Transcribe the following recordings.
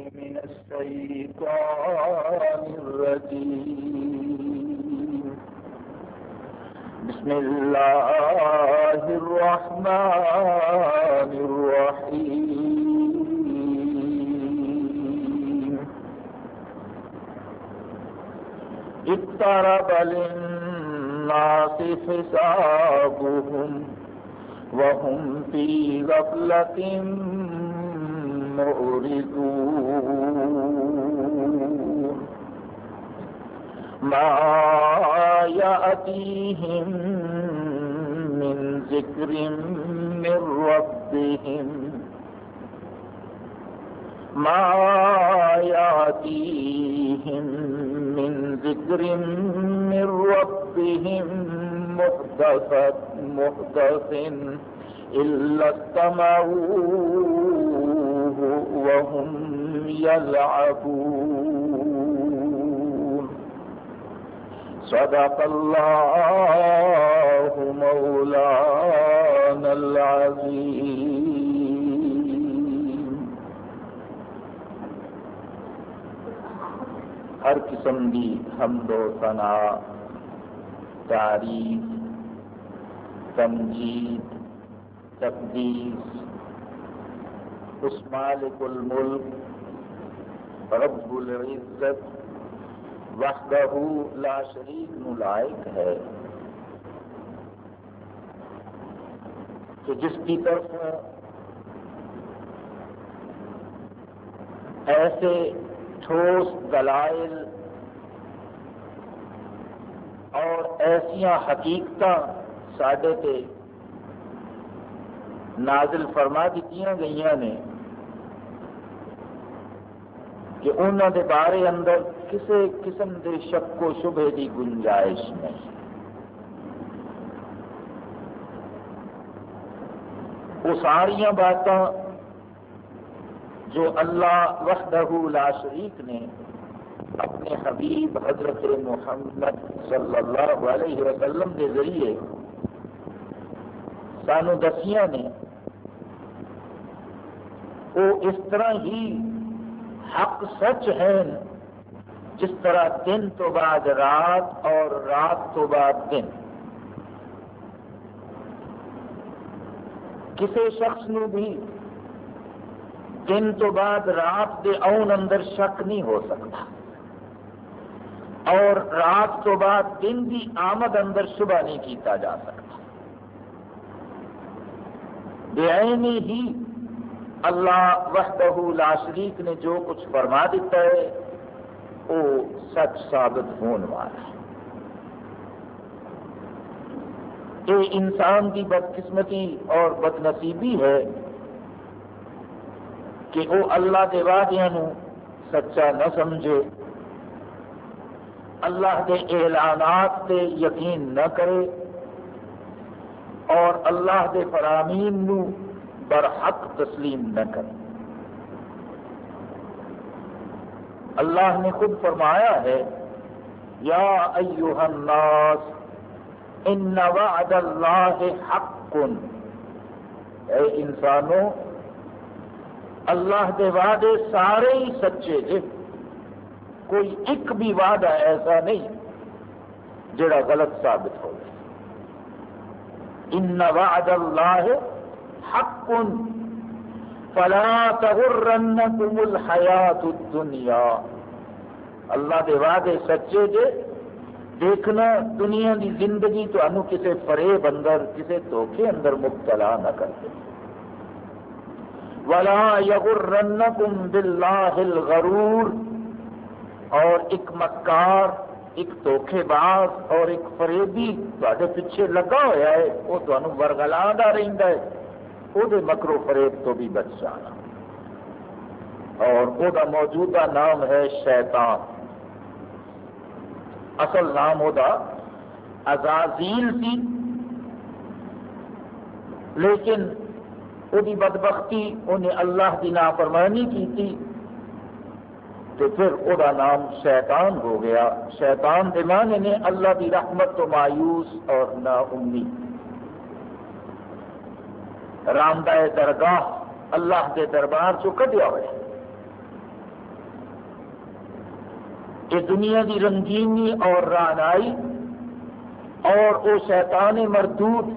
من الشيطان الرجيم. بسم الله الرحمن الرحيم. اقترب للناس حسابهم وهم في غفلة معرضون ما يأتيهم من ذكر من ربهم. ما يأتيهم من ذكر من ربهم محدثة محدث إلا استمعوه وهم يلعبون. صدق الله مولانا العظيم. ہر قسم کی حمد و ثنا، تعریف، تمجید، تقدیس اس مالک الملک، رب العزت، وحدہ لا شریک نلائق ہے۔ کہ جس کی طرف ایسے ٹھوس دلائل اور ایسیا حقیقت سڈے نازل فرما دیتی گئی نے کہ انہوں دے بارے اندر کسی قسم دے شک و شبے کی گنجائش نہیں۔ وہ ساریا باتاں جو اللہ وحدہ لا شریک نے اپنے حبیب حضرت محمد صلی اللہ علیہ وسلم کے ذریعے سانو دسیاں نے، وہ اس طرح ہی حق سچ ہے۔ جس طرح دن تو بعد رات اور رات تو بعد دن۔ کسی شخص نو بھی دن تو بعد رات دے آن اندر شک نہیں ہو سکتا۔ اور رات تو بعد دن کی آمد اندر شبہ نہیں کیتا جا سکتا۔ بے ہی اللہ وحدہ لا شریک نے جو کچھ فرما دیتا ہے، وہ سچ ثابت ہونے والا ہے۔ یہ انسان کی بدقسمتی اور بد نصیبی ہے کہ وہ اللہ کے وعدے سچا نہ سمجھے، اللہ کے اعلانات سے یقین نہ کرے اور اللہ کے فرامین نو برحق تسلیم نہ کرے اللہ نے خود فرمایا ہے، یا ایوہ الناس، ان وعد اللہ حق۔ اے انسانوں، اللہ کے وعدے سارے ہی سچے جے کوئی ایک بھی وعدہ ایسا نہیں جڑا غلط ثابت ہو۔ ان وعد اللہ حق. فلا تغرنکم الحیات الدنیا اللہ دے وعدے سچے جے، دیکھنا دنیا کی زندگی تو کسی فریب اندر کسی دھوکے اندر مبتلا نہ کر دے۔ ولا یغرنکم باللہ الغرور. اور ایک مکار، ایک دھوکھے باز اور ایک فریبی تے پیچھے لگا ہوا ہے، وہ تمہیں ورگلا رہتا ہے۔ وہ مکرو فریب تو بھی بچ جانا۔ اور وہ موجودہ نام ہے شیطان۔ اصل نام وہ ازازیل سی لیکن وہ بدبختی انہیں اللہ کی نافرمانی کی تھی۔ تو پھر وہ نام شیطان ہو گیا۔ شیطان دمانے نے اللہ کی رحمت تو مایوس اور نا امید رام درگاہ اللہ کے دربار چو کٹیا ہوا یہ دنیا کی رنگینی اور رانائی اور وہ شیطان مردود،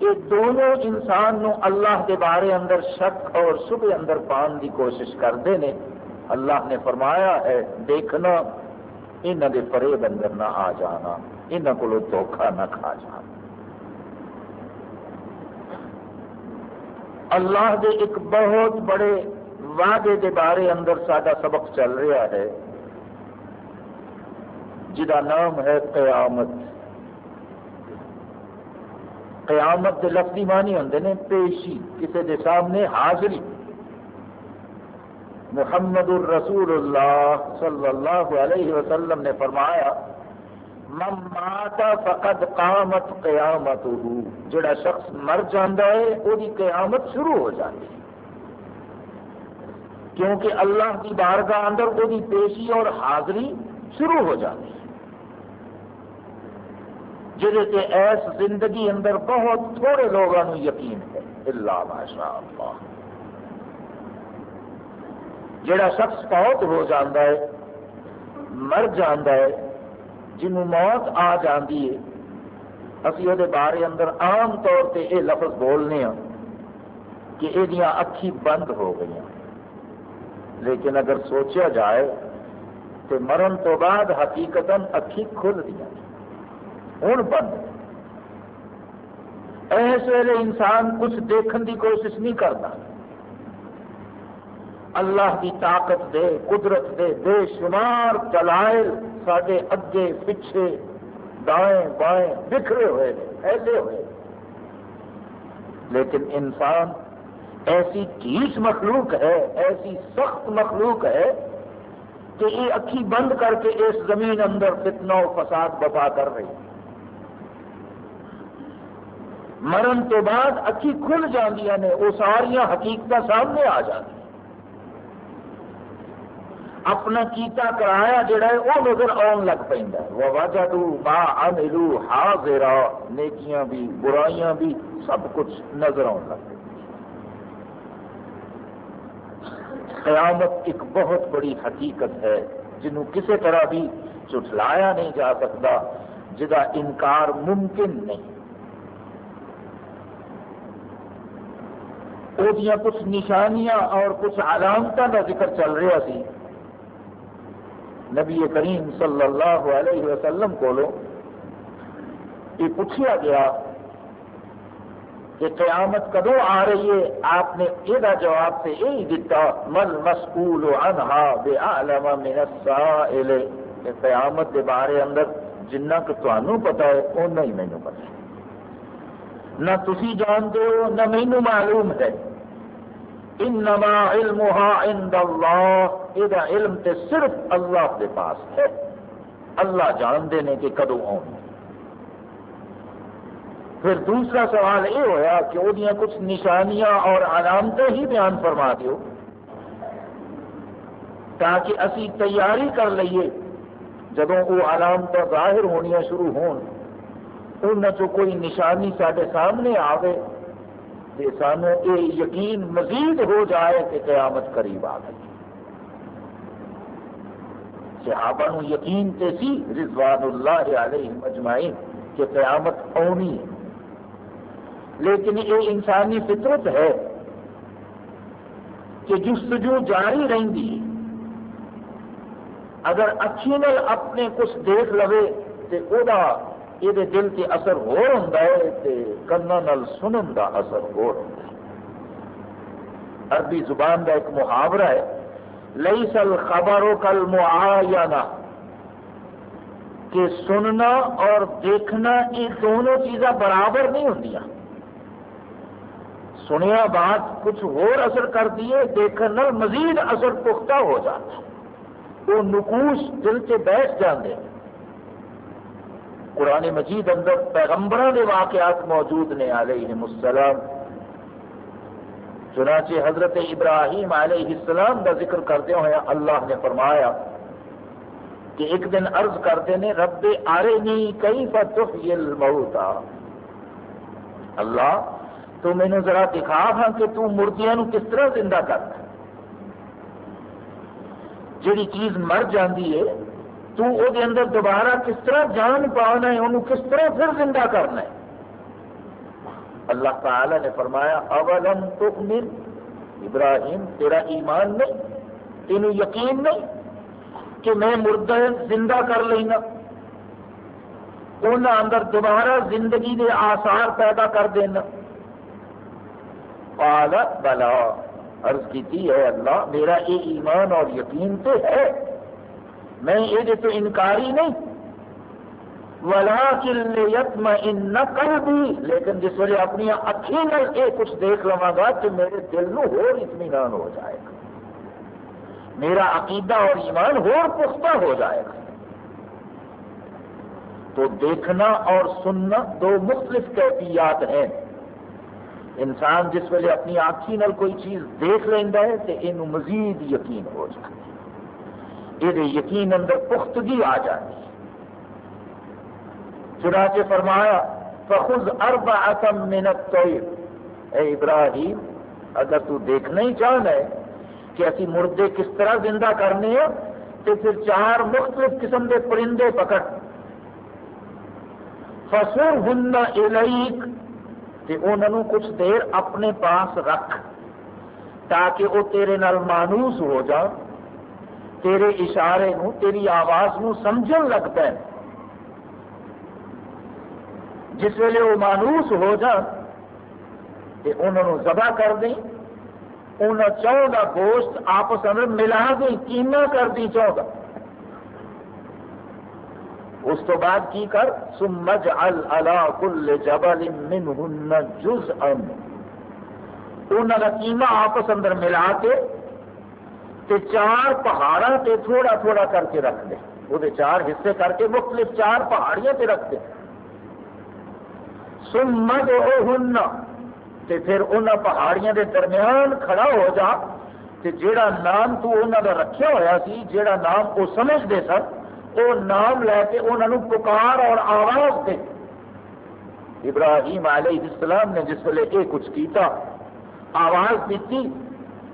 یہ دونوں انسان نو اللہ کے بارے اندر شک اور شبہ اندر پان کی کوشش کرتے ہیں اللہ نے فرمایا ہے دیکھنا یہاں کے فریب اندر نہ آ جانا یہاں کو دھوکھا نہ کھا جانا۔ اللہ دے ایک بہت بڑے وعدے کے بارے اندر سارا سبق چل رہا ہے۔ جہاں نام ہے قیامت۔ قیامت کے لفظی معنی ہوں نے پیشی کسی کے سامنے حاضری۔ محمد الرسول اللہ صلی اللہ علیہ وسلم نے فرمایا من ماتا فقد قامت قیامت جڑا شخص مر جانا ہے وہ قیامت شروع ہو جاتی ہے۔ کیونکہ اللہ کی بارگاہ اندر وہ پیشی اور حاضری شروع ہو جاتی ہے۔ جہد سے ایس زندگی اندر بہت تھوڑے لوگوں یقین ہے اللہ ماشاء اللہ جڑا شخص فوت ہو جاتا ہے، مر جانا ہے جنہوں موت آ جاتی ہے۔ اسی وہ بارے اندر عام طور پہ یہ لفظ بولنے ہاں کہ یہ اکھی بند ہو گئی ہاں۔ لیکن اگر سوچا جائے تو مرن تو بعد حقیقت اکھی کھل دیا ہوں بند۔ اس ویلے انسان کچھ دیکھنے کی کوشش نہیں کرتا۔ اللہ کی طاقت دے، قدرت دے، بے شمار دلائل سارے اگے، پیچھے، دائیں بائیں بکھرے ہوئے ایسے ہوئے لیکن انسان ایسی ٹھیس مخلوق ہے، ایسی سخت مخلوق ہے کہ یہ اکھی بند کر کے اس زمین اندر فتنہ و فساد بپا کر رہی مرن تو بعد اکھی کھل جاندیاں نے، وہ ساریا حقیقت سامنے آ جاتی اپنا کیتا کرایا جڑا ہے وہ نظر آن لگ پہ وہ واجہ با عملو حاضرہ نیکیاں بھی، برائیاں بھی، سب کچھ نظر آن لگ پہ قیامت ایک بہت بڑی حقیقت ہے، جنہوں کسی طرح بھی چٹلایا نہیں جا سکتا جہاں انکار ممکن نہیں۔ وہ کچھ نشانیاں اور کچھ علامتوں کا ذکر چل رہا سی۔ نبی کریم صلی اللہ علیہ وسلم کو یہ پوچھا گیا کہ قیامت کدو آ رہی ہے؟ آپ نے یہ جواب سے یہی دیتا مل مسکول انہا بے عالم من السائل. کہ قیامت کے بارے اندر جنہ کہ تمہوں پتا ہے اُنہ ہی مینو پتا نہ تسی جانتے ہو، نہ مینو معلوم ہے۔ انما علمها عند اللہ۔ یہ علم تے صرف اللہ کے پاس ہے۔ اللہ جانتے ہیں کہ کدو آؤں پھر دوسرا سوال یہ ہوا کہ وہ کچھ نشانیاں اور علامتیں ہی بیان فرما دیو۔ تاکہ اسی تیاری کر لئیے۔ جدو وہ علامت ظاہر ہونیاں شروع ہون ان کوئی نشانی سارے سامنے آئے سانو یہ یقین مزید ہو جائے کہ قیامت قریب آ گئی۔ صحابہ نو یقین تے سی، رضوان اللہ علیہ مجمعین کہ قیامت آنی ہے۔ لیکن یہ انسانی فطرت ہے کہ جستجو جاری رہی اگر اچھی نل اپنے کچھ دیکھ لو تو یہ دل سے اثر ہو نال سنن کا اثر ہو عربی زبان کا ایک محاورہ ہے لئی سل خبروں کل معاینہ کہ سننا اور دیکھنا یہ دونوں چیزاں برابر نہیں ہوں سنیا بات کچھ اور اثر کر دیے دیکھنے مزید اثر پختہ ہو جاتا وہ نکوش دل سے بیٹھ جاتے ہیں۔ قرآن مجید اندر پیغمبروں کے واقعات موجود نے علیہ السلام۔ چنانچہ حضرت ابراہیم علیہ السلام کا ذکر کرتے ہوئے اللہ نے فرمایا کہ ایک دن عرض کرتے ہیں رب آرے نی کئی فتح موتا اللہ، تو مینو ذرا دکھا ہاں کہ تو مردیاں کس طرح زندہ کرتا جیڑی چیز مر جاتی ہے تو او دے اندر دوبارہ کس طرح جان پانا ہے، انہوں کس طرح پھر زندہ کرنا ہے؟ اللہ تعالی نے فرمایا اولم تؤمن، ابراہیم، تیرا ایمان نہیں تینوں یقین نہیں کہ میں مردہ زندہ کر لینا۔ انہوں اندر دوبارہ زندگی کے آثار پیدا کر دینا۔ قال، بلا۔ عرض کی ہے اللہ، میرا یہ ایمان اور یقین تو ہے۔ میں یہ تو انکاری نہیں۔ ولا کل کر لیکن جس وجہ اپنی اکھی یہ کچھ دیکھ لوا گا کہ میرے دل نو ہو اطمینان ہو جائے گا۔ میرا عقیدہ اور ایمان ہو پختہ ہو جائے گا۔ تو دیکھنا اور سننا دو مختلف کیفیات ہیں۔ انسان جس ویلے اپنی آنکھی نال کوئی چیز دیکھ لینا ہے تو یہ مزید یقین ہو جائے یہ یقین اندر پختگی آ جاتی ہے۔ چنانچہ فرمایا، فخذ اربع من الطير اے ابراہیم، اگر تو دیکھنا ہی چاہنا ہے کہ اسی مردے کس طرح زندہ کرنے ہیں، تو پھر چار مختلف قسم کے پرندے پکڑ۔ فسر ہن الیک، تے انہوں کچھ دیر اپنے پاس رکھ تاکہ وہ تیرے نال مانوس ہو جا تیرے اشارے نو تیری آواز نو سمجھن لگ پے۔ جس ویلے وہ مانوس ہو جان تو انہوں ذبح کر دیں ان چون کا گوشت آپس اندر ملا دیں، کینا کر دیں چون کا اس تو بعد کی کر؟ سمج اللہ کل جبل منہن جز ان انہوں کا کیما آپس اندر ملا کے تے چار پہاڑا تے تھوڑا تھوڑا کر کے رکھ دے وہ چار حصے کر کے مختلف چار پہاڑیاں تے رکھ دے۔ سمت ہن تے پھر ان پہاڑیاں دے درمیان کھڑا ہو جا۔ تے جیڑا نام تو انہوں کا رکھیا ہوا سی، جیڑا نام وہ سمجھتے سن وہ نام لے کے انہوں پکار اور آواز دے۔ ابراہیم علیہ السلام نے جس ویلے یہ کچھ کیتا، آواز دیتی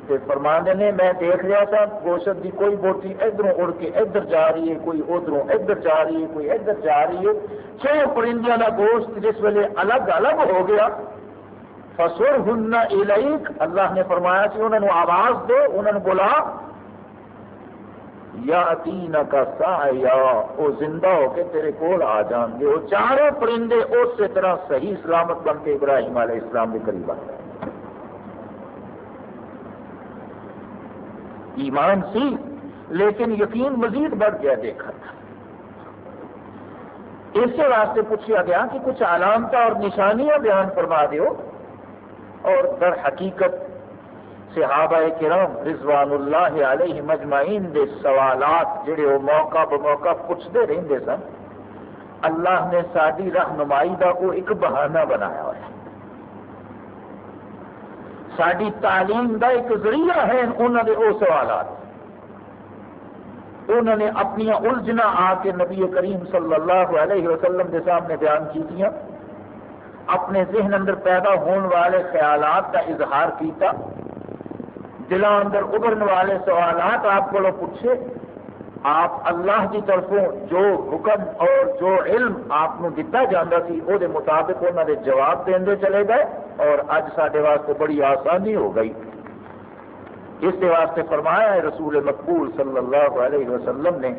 فرمانے نے، میں دیکھ رہا تھا، گوشت کی کوئی بوٹی ادھر اڑ کے ادھر جا رہی ہے، کوئی ادھر ادھر جا رہی ہے، کوئی ادھر جا رہی ہے۔ چھ پرندیاں کا گوشت جس ویلے الگ الگ ہو گیا۔ فسور ہن الیک اللہ نے فرمایا کہ انہوں نے آواز دو انہوں نے بولا یا تین کا سا یا وہ زندہ ہو کے تیرے کول آ جان گے۔ وہ چاروں پرندے اسی طرح صحیح سلامت بن کے ابراہیم علیہ السلام کے قریب آ گئے۔ ایمان سی، لیکن یقین مزید بڑھ گیا دیکھا تھا۔ اسی واسطے پوچھا گیا کہ کچھ علامت اور نشانیاں بیان فرما دیو۔ اور در حقیقت صحابہ کرام رضوان اللہ علیہ مجمعین دے سوالات جڑے وہ موقع بموقع پوچھتے رہتے سن، اللہ نے ساری رہنمائی کا وہ ایک بہانہ بنایا ہوا ہے۔ ساری تعلیم کا ایک ذریعہ ہے انہوں نے وہ سوالات۔ انہوں نے اپنی الجھنا آ کے نبی کریم صلی اللہ علیہ وسلم کے سامنے بیان کی اپنے ذہن اندر پیدا ہونے والے خیالات کا اظہار کیتا۔ دلوں اندر ابھرنے والے سوالات آپ کو پوچھے۔ آپ اللہ کی طرفوں جو حکم اور جو علم آپ دتا جاتا سی وہ مطابق انہوں نے جواب دے چلے گئے اور اج سارے واسطے بڑی آسانی ہو گئی۔ اس واسطے فرمایا ہے رسول مقبول صلی اللہ علیہ وسلم نے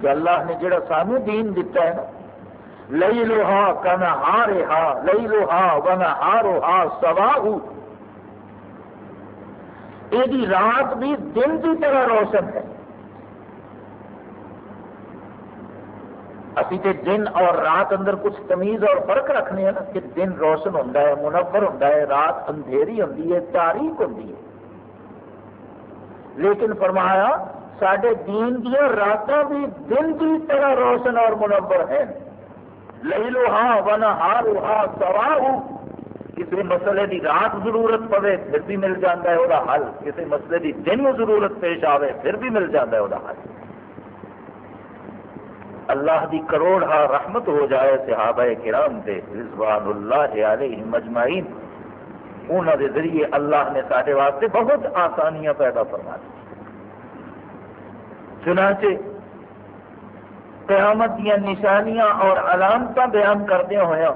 کہ اللہ نے جڑا سانو دین دتا ہے نا لئی لو ہا کن ہار ہا لئی لو ہا ون ہارو ہا سوا یہ رات بھی دن کی طرح روشن ہے۔ ابھی تو دن اور رات اندر کچھ تمیز اور فرق رکھنے ہیں نا کہ دن روشن ہوتا ہے، منور ہوتا ہے، رات اندھیری ہوتی ہے، تاریخ ہوتی ہے۔ لیکن فرمایا سڈے دین دیا رات بھی دن کی طرح روشن اور منور ہیں۔ لئی لو ہاں ون ہار ہا سوا کسی مسئلے کی رات ضرورت پوے، پھر بھی مل جاتا ہے وہ حل۔ کسی مسئلے کی دن ضرورت پیش آئے پھر بھی مل جاتا ہے وہ حل۔ اللہ دی کروڑ ہا رحمت ہو جائے صحابہ کرام دے رضوان اللہ علیہ مجمعین انہوں دے ذریعے اللہ نے سارے واسطے بہت آسانیاں پیدا فرما دی۔ چنانچہ قیامت دیا نشانیاں اور علامت بیان کردے ہوا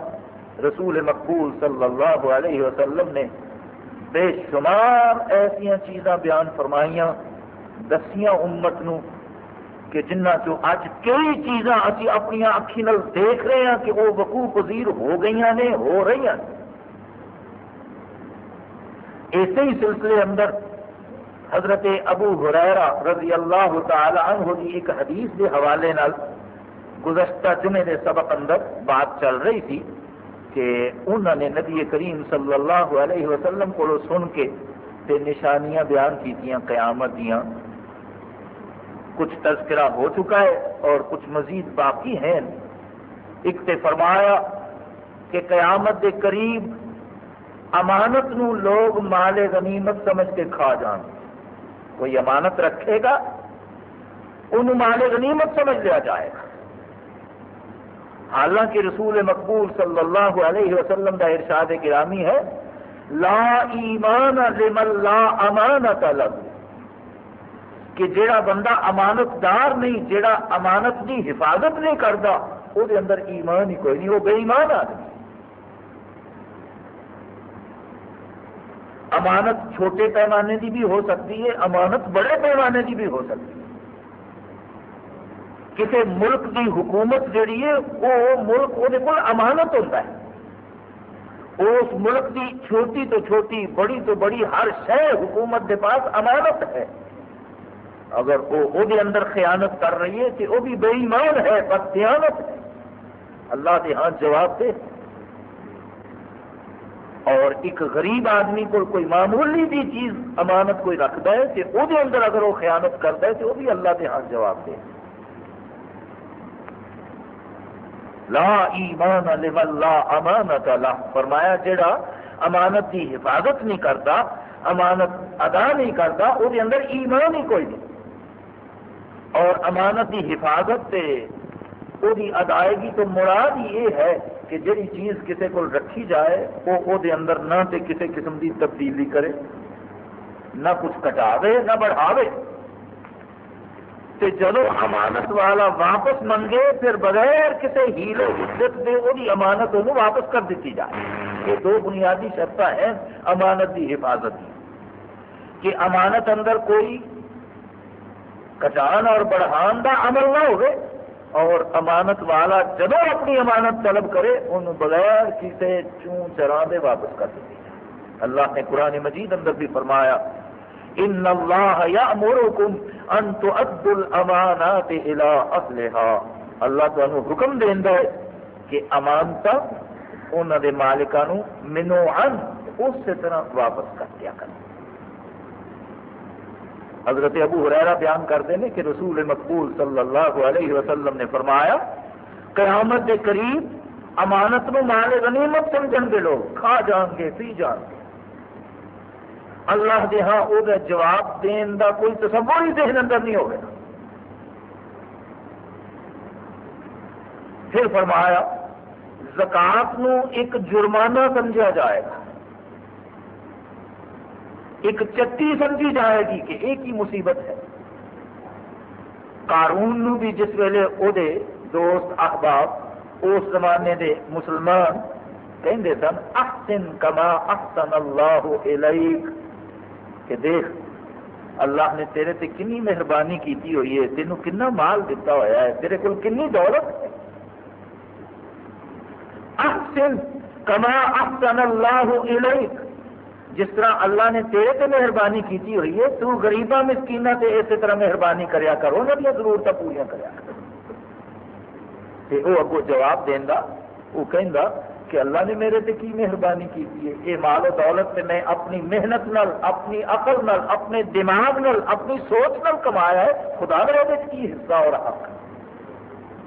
رسول مقبول صلی اللہ علیہ وسلم نے بے شمار ایسا چیزاں بیان فرمائیاں، دسیاں امت نو کہ جنہ چو اج کئی چیزاں اسی اپنی اکھی نل دیکھ رہے ہیں کہ وہ وقوع پذیر ہو گئی نے، ہو رہی ہیں۔ اسی ہی سلسلے اندر حضرت ابو حریرہ رضی اللہ تعالی عنہ کی ایک حدیث کے حوالے نال گزشتہ جمعے کے سبق اندر بات چل رہی تھی کہ انہوں نے نبی کریم صلی اللہ علیہ وسلم کو سن کے تے نشانیاں بیان کی قیامت دیا کچھ تذکرہ ہو چکا ہے اور کچھ مزید باقی ہیں۔ ایک تے فرمایا کہ قیامت کے قریب امانت نو لوگ مال غنیمت سمجھ کے کھا جان۔ کوئی امانت رکھے گا؟ ان مال غنیمت سمجھ لیا جائے گا۔ حالانکہ رسول مقبول صلی اللہ علیہ وسلم کا ارشاد گرامی ہے، لا ایمان لمن لا امانت لگ کہ جیڑا بندہ امانت دار نہیں، جیڑا امانت کی حفاظت نہیں کرتا وہ اندر ایمان ہی کوئی نہیں، وہ بے ایمان آدمی امانت چھوٹے پیمانے کی بھی ہو سکتی ہے، امانت بڑے پیمانے کی بھی ہو سکتی ہے۔ کسی ملک کی حکومت جیڑی ہے وہ ملک وہ امانت ہوتا ہے۔ اس ملک کی چھوٹی تو چھوٹی، بڑی تو بڑی، ہر شہ حکومت کے پاس امانت ہے۔ اگر وہ اندر خیانت کر رہی ہے کہ وہ بھی بے ایمان ہے بدیانت ہے۔ اللہ کے ہاں جواب دے۔ اور ایک غریب آدمی کو کوئی معمولی بھی چیز امانت کوئی رکھتا ہے کہ وہ اندر اگر وہ خیانت کرتا ہے تو وہ بھی اللہ کے ہاں جواب دے۔ لا ایمان لمن لا امانت لا فرمایا جڑا امانت کی حفاظت نہیں کرتا، امانت ادا نہیں کرتا، وہ اندر ایمان ہی کوئی نہیں۔ اور امانت کی حفاظت سے وہ ادائیگی تو مراد ہی یہ ہے کہ جڑی چیز کسی کو رکھی جائے، وہ وہ اندر نہ تے کسی قسم کی تبدیلی کرے، نہ کچھ کٹاوے، نہ بڑھاوے۔ تے جدو امانت والا واپس منگے، پھر بغیر کسی ہیلو عزت دے وہ امانت انہوں واپس کر دیتی جائے۔ یہ دو بنیادی شرط ہیں امانت کی حفاظت کی۔ کہ امانت اندر کوئی کٹان اور بڑھان کا عمل نہ ہو اور امانت والا جب اپنی امانت طلب کرے، ان بغیر کسی چون چرا دے واپس کر دیتی اللہ نے قرآن مجید اندر بھی فرمایا، ان اللہ یامرکم ان تؤدوا الامانات الى اهلها اللہ تانوں حکم دیندا ہے کہ امانتا انہاں دے مالکاں نو منو عن اس طرح واپس کر دیا کرو۔ حضرت ابو حریرہ بیان کرتے ہیں کہ رسول مقبول صلی اللہ علیہ وسلم نے فرمایا، قیامت کے قریب امانت نو مال غنیمت سمجھ گے لوگ، کھا جان گے، پی جان گے۔ اللہ دے ہاں وہ جواب دین دا کوئی تصور ہی ذہن اندر نہیں ہوگا پھر فرمایا، زکات نو ایک جرمانہ سمجھا جائے گا۔ ایک چتی سمجھی جائے گی کہ ایک ہی مصیبت ہے۔ قارون نو بھی جس ویلے او دے دوست احباب اس زمانے دے مسلمان کہندے سن، احسن کما احسن اللہ الیک. کہ دیکھ، اللہ نے تیرے تے کنی مہربانی کیتی ہوئی ہے، تینوں کنا مال دیتا ہوا ہے، تیرے کول کنی دولت ہے۔ احسن کما احسن اللہ الیک۔ جس طرح اللہ نے تیرے تے مہربانی کیتی ہوئی ہے، تو غریباں مسکینہ تے اسی طرح مہربانی کریا کرو، انہوں دیا ضرورت پوریا کریا کرو۔ تے وہ اگو جواب دینا وہ کہندا کہ اللہ نے میرے تے کی مہربانی کی ہے؟ یہ مال و دولت تے میں اپنی محنت نال، اپنی عقل نال، اپنے دماغ نال، اپنی سوچ نال کمایا ہے، خدا نے کی حصہ اور حق۔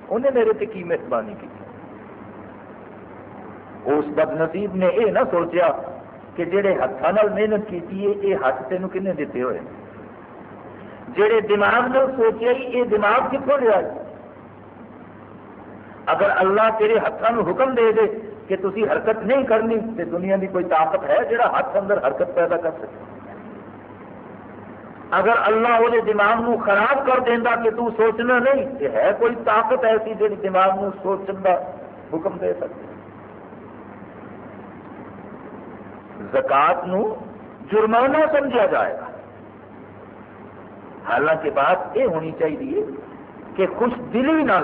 انہیں میرے تے کی مہربانی کی اس بد نصیب نے یہ نہ سوچیا کہ جہے ہاتھوں محنت کی یہ ہاتھ تین کن دیتے ہوئے۔ جہے دماغ نال سوچیا یہ دماغ کتوں لیا اگر اللہ تیرے ہاتھوں حکم دے دے کہ تھی حرکت نہیں کرنی تو دنیا کی کوئی طاقت ہے جہاں ہاتھ اندر حرکت پیدا کر سکے؟ اگر اللہ وہ دماغ نو خراب کر دینا کہ تو سوچنا نہیں کہ ہے کوئی طاقت ایسی جی دماغ نو سوچن کا حکم دے سکتی زکات جرمانہ سمجھا جائے گا۔ حالانکہ بات یہ ہونی چاہیے کہ خوش دلی نال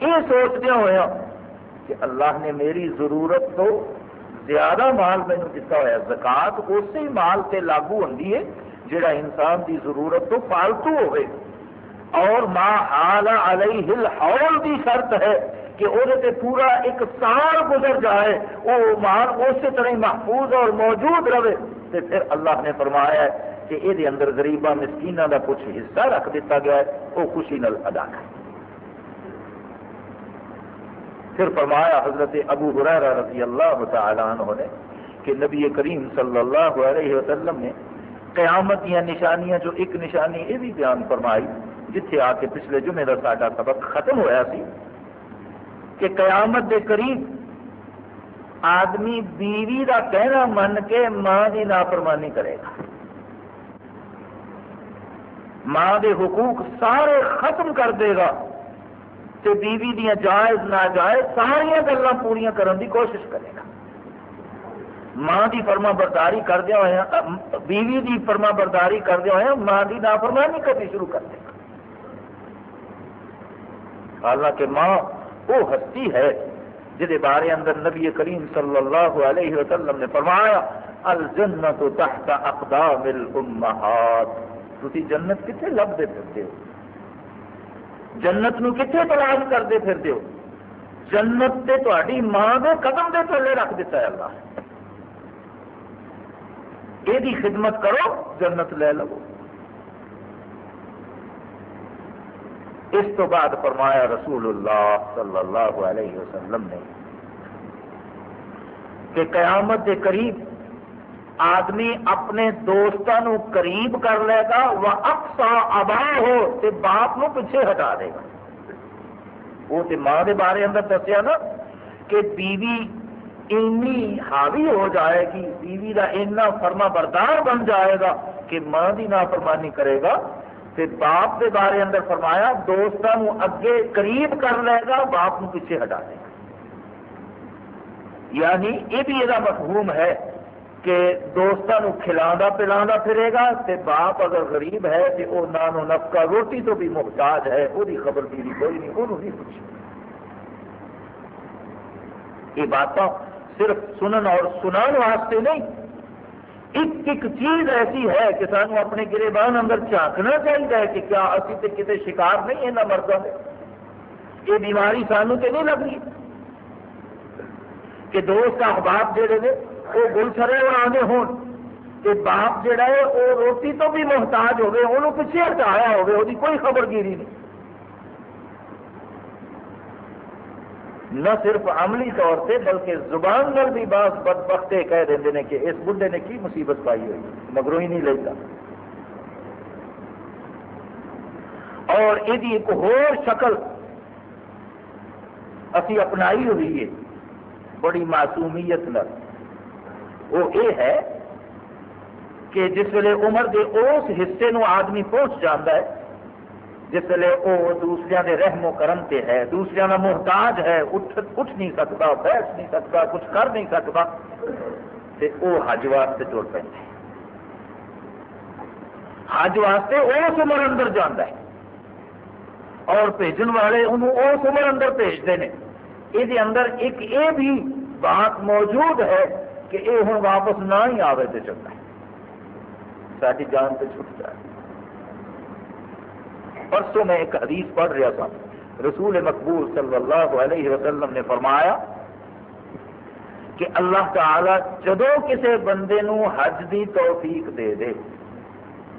یہ سوچدہ ہوا کہ اللہ نے میری ضرورت تو زیادہ مال مینو دیتا ہوا زکات اسی مال سے لاگو ہوتی ہے جڑا انسان دی ضرورت تو فالتو ہوئے۔ اور ما حال علیہ الحول دی شرط ہے کہ وہ پورا ایک سال گزر جائے، وہ مال اسی طرح محفوظ اور موجود رہے۔ تو پھر اللہ نے فرمایا ہے کہ یہ اندر غریبا مسکینہ کا کچھ حصہ رکھ دیتا گیا ہے، وہ خوشی نل ادا کر۔ پھر فرمایا حضرت ابو حریرہ رضی اللہ تعالیٰ عنہ نے کہ نبی کریم صلی اللہ علیہ وسلم نے قیامت یا نشانیاں، جو ایک نشانی یہ بھی بیان فرمائی، جتھے آ کے پچھلے جمعے کا ساڈا سبق ختم ہوا سی کہ قیامت دے قریب آدمی بیوی کا کہنا من کے ماں کی نافرمانی کرے گا۔ ماں دے حقوق سارے ختم کر دے گا تے بیوی دیا جائز ناجائز ساریا گلیں پوریا کرنے کی کوشش کرے گا۔ ماں کی فرما برداری کردیا ہوا بیوی کی فرما برداری کردیا ہوا ماں کی نافرمانی کرنی شروع کر دے گا۔ حالانکہ ماں وہ ہستی ہے جہد بارے اندر نبی کریم صلی اللہ علیہ وسلم نے فرمایا، الجنت تحت اقدام الامہات۔ تھی جنت کتنے لبتے پھرتے ہو؟ جنت نو کتنے تلاش کرتے پھرتے ہو؟ جنت تے تاری ماں کے قدم دے تھلے رکھ دیتا ہے اللہ۔ یہ خدمت کرو، جنت لے لو۔ اس تو بعد فرمایا رسول اللہ صلی اللہ علیہ وسلم نے کہ قیامت کے قریب آدمی اپنے دوستوں قریب کر لے گا، وہ اکسا ابا ہو تو باپ نو پیچھے ہٹا دے گا۔ وہ تو ماں کے بارے اندر دسیا نا کہ بیوی اینی حاوی ہو جائے گی، بیوی کا اینا فرما بردار بن جائے گا کہ ماں کی نافرمانی کرے گا۔ تے باپ کے بارے اندر فرمایا دوستوں اگے قریب کر لے گا، باپ نو پیچھے ہٹا دے گا۔ یعنی یہ بھی یہ مفہوم ہے کہ دوستوں کھلا پلا پھرے گا تے باپ اگر غریب ہے تو وہ نان و نفقہ روٹی تو بھی محتاج ہے وہ خبر میری کوئی نہیں وہ نہیں پوچھی یہ باتیں صرف سنن اور سنان واسطے نہیں ایک ایک چیز ایسی ہے کہ سانو اپنے گربان اندر جھانکنا چاہیے کہ کیا اسی تے کتے شکار نہیں یہاں مردوں میں یہ بیماری سانو تے نہیں لگی کہ دوست احباب جڑے نے، وہ گل سرے اڑا ہون۔ کہ باپ جڑا ہے، وہ روٹی تو بھی محتاج ہوگی انہوں پیچھے ہٹایا ہوگی وہ کوئی خبر گیری نہیں۔ نہ صرف عملی طور سے بلکہ زبان نل بھی بعض بدبختے کہہ دیں کہ اس بڈے نے کی مصیبت پائی ہوئی؟ مگروں ہی نہیں لیتا۔ اور یہ ایک اور شکل اسی اپنائی ہوئی ہے۔ بڑی معصومیت نل وہ یہ ہے کہ جس ویلے عمر کے اس حصے نو آدمی پہنچ جاتا ہے جس ویلے وہ دوسرے کے رحم و کرم سے ہے، دوسرے کا محتاج ہے، اٹھ اٹھ نہیں سکتا، بیٹھ نہیں سکتا، کچھ کر نہیں سکتا تو وہ حج واسطے تر پہ حج واسطے اس عمر اندر جانا ہے۔ اور بھیجن والے انہوں اس عمر اندر بھیجتے ہیں۔ یہ اندر ایک یہ بھی بات موجود ہے کہ یہ ہوں واپس نہ ہی آئے تو چلتا ہے۔ ساری جان سے چھٹ جائے۔ پرسوں میں ایک حدیث پڑھ رہا تھا۔ رسول مقبول صلی اللہ علیہ وسلم نے فرمایا کہ اللہ تعالی جدو کسی بندے نو حج دی توفیق دے دے۔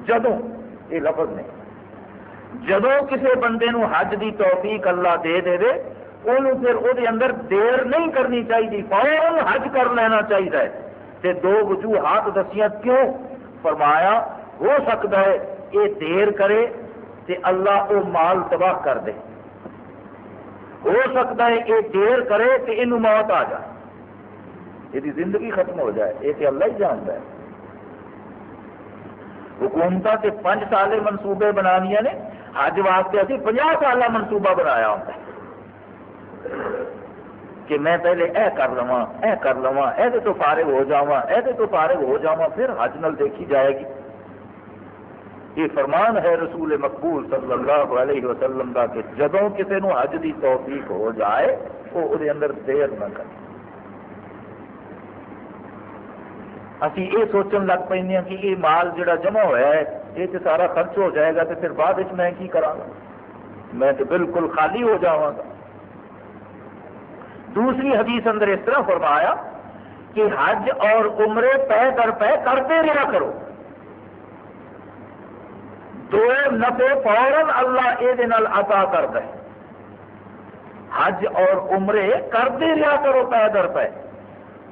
جدو یہ لفظ نے۔ جدو کسی بندے نو حج دی توفیق اللہ دے دے دے انہوں پھر وہ اندر دیر نہیں کرنی چاہیے فوراً حج کر لینا چاہیے تے دو وجوہات دسیاں کیوں؟ فرمایا، ہو سکتا ہے یہ دیر کرے تے اللہ وہ مال تباہ کر دے۔ ہو سکتا ہے یہ دیر کرے کہ یہ موت آ جائے۔ یہ زندگی ختم ہو جائے یہ تو اللہ ہی جانتا ہے۔ حکومت سے پانچ سالے منصوبے بنانیاں نے، حج واسطے ابھی پناہ سال منصوبہ بنایا ہوتا ہے۔ کہ میں پہلے اے کر لوا اے کر لوا یہ تو فارغ ہو جاوا یہ تو فارغ ہو جاوا پھر حج نل دیکھی جائے گی۔ یہ فرمان ہے رسول مقبول صلی اللہ علیہ وسلم کا کہ جدوں کسی نو حج کی توفیق ہو جائے، وہ وہ اندر دیر نہ کرے۔ اسی یہ سوچن لگ پہ ہاں کہ یہ مال جڑا جمع ہوا ہے، یہ تو سارا خرچ ہو جائے گا تو پھر بعد میں کی کرا گا؟ میں تو بالکل خالی ہو جاؤں گا۔ دوسری حدیث اندر اس طرح فرمایا کہ حج اور عمرے پے در پے کرتے رہا کرو۔ دو نفے فوراً اللہ یہ عطا کر دے۔ حج اور عمرے کرتے رہا کرو پے در پے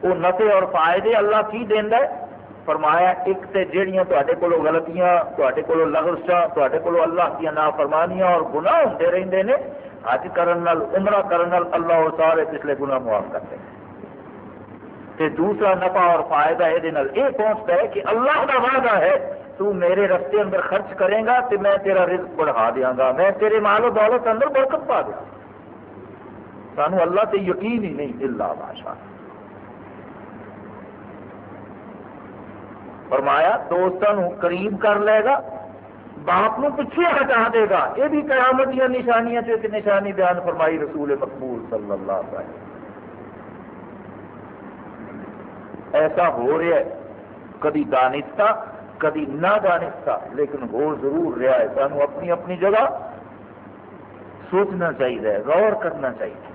وہ نفے اور فائدے اللہ کی دینا ہے فرمایا، ایک تے جہیا تے کو غلطیاں تے کو لغرشاں تے کو اللہ کی نافرمانیاں اور گناہ ہوتے رہتے ہیں حج کرن عمرہ کرن اللہ اور سارے پچھلے گناہ معاف کرتے ہیں تے دوسرا نفع اور فائدہ یہ پہنچتا ہے کہ اللہ کا وعدہ ہے۔ تو میرے رستے اندر خرچ کرے گا تو میں تیرا رزق بڑھا دیا گا۔ میں تیرے مال و دولت اندر برکت پا دیا۔ سانو اللہ سے یقین ہی نہیں اللہ بادشاہ فرمایا دوستوں قریب کر لے گا، باپ نو پیچھے ہٹا دے گا۔ یہ بھی قیامت دیا نشانیاں ایک نشانی بیان فرمائی رسول مقبول صلی اللہ علیہ وسلم۔ ایسا ہو رہا ہے کدی دانستہ کدی نہ دانستہ لیکن ہو ضرور رہا ہے۔ سانو اپنی اپنی جگہ سوچنا چاہیے، غور کرنا چاہیے۔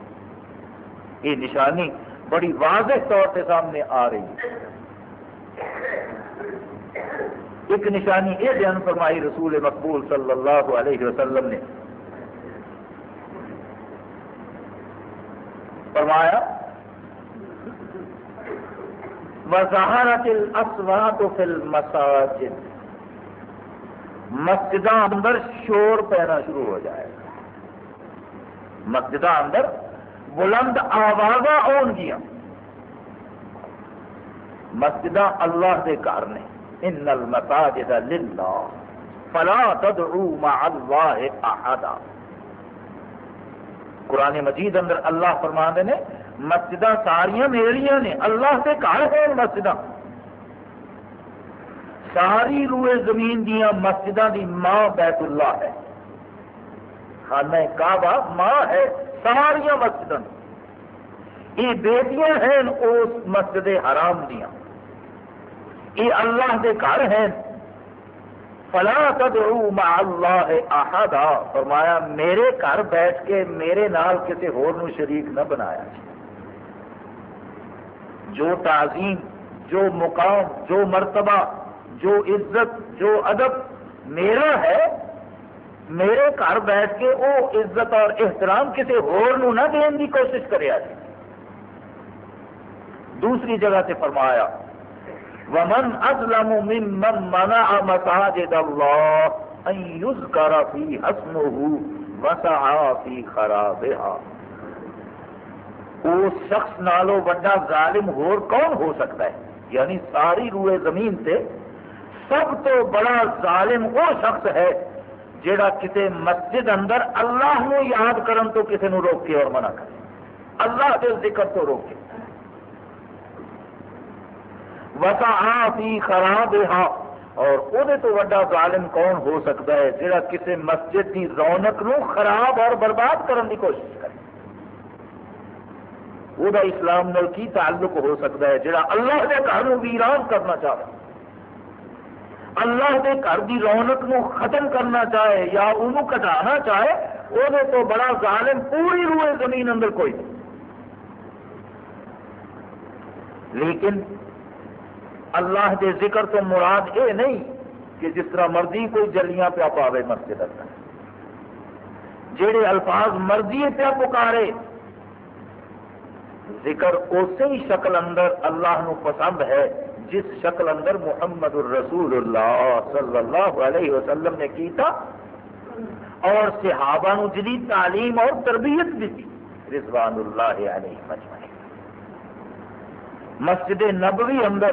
یہ نشانی بڑی واضح طور سے سامنے آ رہی ہے۔ ایک نشانی یہ بیان فرمائی رسول مقبول صلی اللہ علیہ وسلم نے۔ فرمایا وزارت الاسوات فی المساجد۔ مسجد اندر شور پینا شروع ہو جائے۔ گا مسجد اندر بلند آواز آن گیا۔ مسجد اللہ کے گھر نے۔ ان المساجد للہ۔ فلا تدعو مع اللہ احدا۔ قرآن مجید اندر اللہ فرما نے مسجد ساریا میریاں نے، اللہ سے گھر ہے مسجد ساری روئے زمین دیا مسجد دی ماں بیت اللہ ہے۔ خانہ کعبہ ماں ہے ساریا مسجد یہ بیٹیاں ہیں اس مسجد حرام دیا یہ اللہ کے گھر ہیں۔ فلا تدعو مع اللہ احدا۔ فرمایا، میرے گھر بیٹھ کے میرے نال کسی ہور نو شریک نہ بنایا جو تعظیم، جو مقام، جو مرتبہ، جو عزت، جو ادب میرا ہے، میرے گھر بیٹھ کے وہ عزت اور احترام کسی ہور نو نہ دین کی کوشش کرے دوسری جگہ سے فرمایا، ومن اظلم ممن منع مساجد الله ان يذكر في اسمه وسعى في خرابها۔ اس شخص نالو بڑا ظالم ہور کون ہو سکتا ہے؟ یعنی ساری روئے زمین سے سب تو بڑا ظالم وہ شخص ہے جڑا کسی مسجد اندر اللہ نو یاد کرن تو کسی نو روکے اور منع کرے۔ اللہ کے ذکر تو روکے وسا فی خراب اور وہ تو وڈا ظالم کون ہو سکتا ہے جڑا کسی مسجد کی رونق نو خراب اور برباد کرنے کی کوشش کرے۔ وہ اسلام نال کی تعلق ہو سکتا ہے؟ جڑا اللہ کے گھر ویران کرنا چاہتا اللہ کے گھر کی رونق نو ختم کرنا چاہے یا انہوں کٹانا چاہے وہ تو بڑا ظالم پوری روئے زمین اندر کوئی نہیں۔ لیکن اللہ کے ذکر تو مراد یہ نہیں کہ جس طرح مرضی کوئی جلیاں پیا پاوے مسجد اندر۔ جہے الفاظ مرضی پیا پکارے ذکر اسی شکل اندر اللہ نو پسند ہے، جس شکل اندر محمد الرسول اللہ صلی اللہ علیہ وسلم نے کیتا اور صحابہ نو جدید تعلیم اور تربیت بھی دی رضوان اللہ علیہ مجمعین۔ مسجد نبوی اندر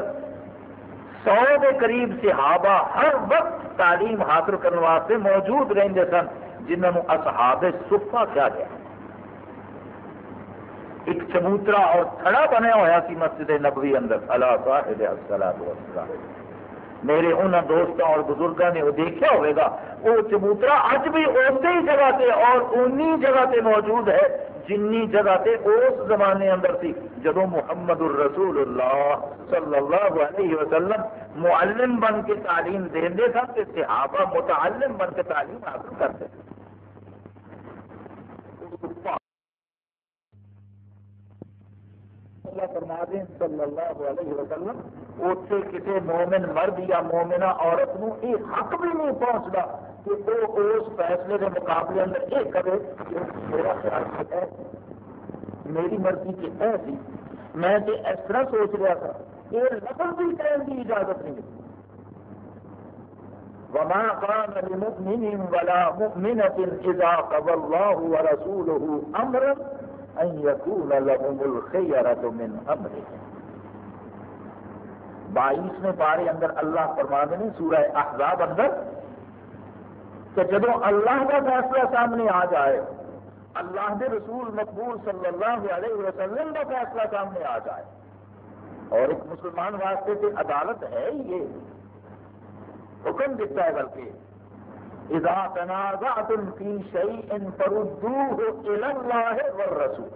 سو کے قریب صحابہ ہر وقت تعلیم حاصل کرنے واسطے موجود رہتے سن جنہوں اصحاب صفا کیا گیا۔ ایک چبوترا اور تھڑا بنیا ہوا سی مسجد نبوی اندر اللہ صاحب میرے انہوں دوستوں اور بزرگوں نے وہ دیکھا ہوئے گا وہ چبوترا اج بھی اسی جگہ سے اور انی جگہ سے موجود ہے جنی جگہ تے اس زمانے اندر سی جدو محمد الرسول اللہ صلی اللہ علیہ وسلم معلم بن کے تعلیم دیں سن تے صحابہ متعلم بن کے تعلیم حاصل کرتے اللہ فرما دیں صلی اللہ علیہ وسلم اتنے کسی مومن مرد یا مومنہ عورت نو یہ حق بھی نہیں پہنچتا کہ وہ اس فیصلے کے مقابلے اندر یہ کرے کہ میرا خیال ہے میری مرضی کی ہے سی میں تو اس طرح سوچ رہا تھا یہ لفظ بھی کہنے کی اجازت نہیں وما كان لمؤمن ولا مؤمنة إذا قضى الله ورسوله أمرا ان يكون لهم الخيرة من امرهم بائیسویں پارے اندر اللہ فرما نے سورہ احزاب اندر، کہ جب اللہ کا فیصلہ سامنے آ جائے، اللہ کے رسول مقبول صلی اللہ علیہ وسلم کا فیصلہ سامنے آ جائے۔ اور ایک مسلمان واسطے سے عدالت ہے ہی یہ، حکم دیتا ہے بلکہ اذا تنازعتم في شيء فردوه الى الله والرسول.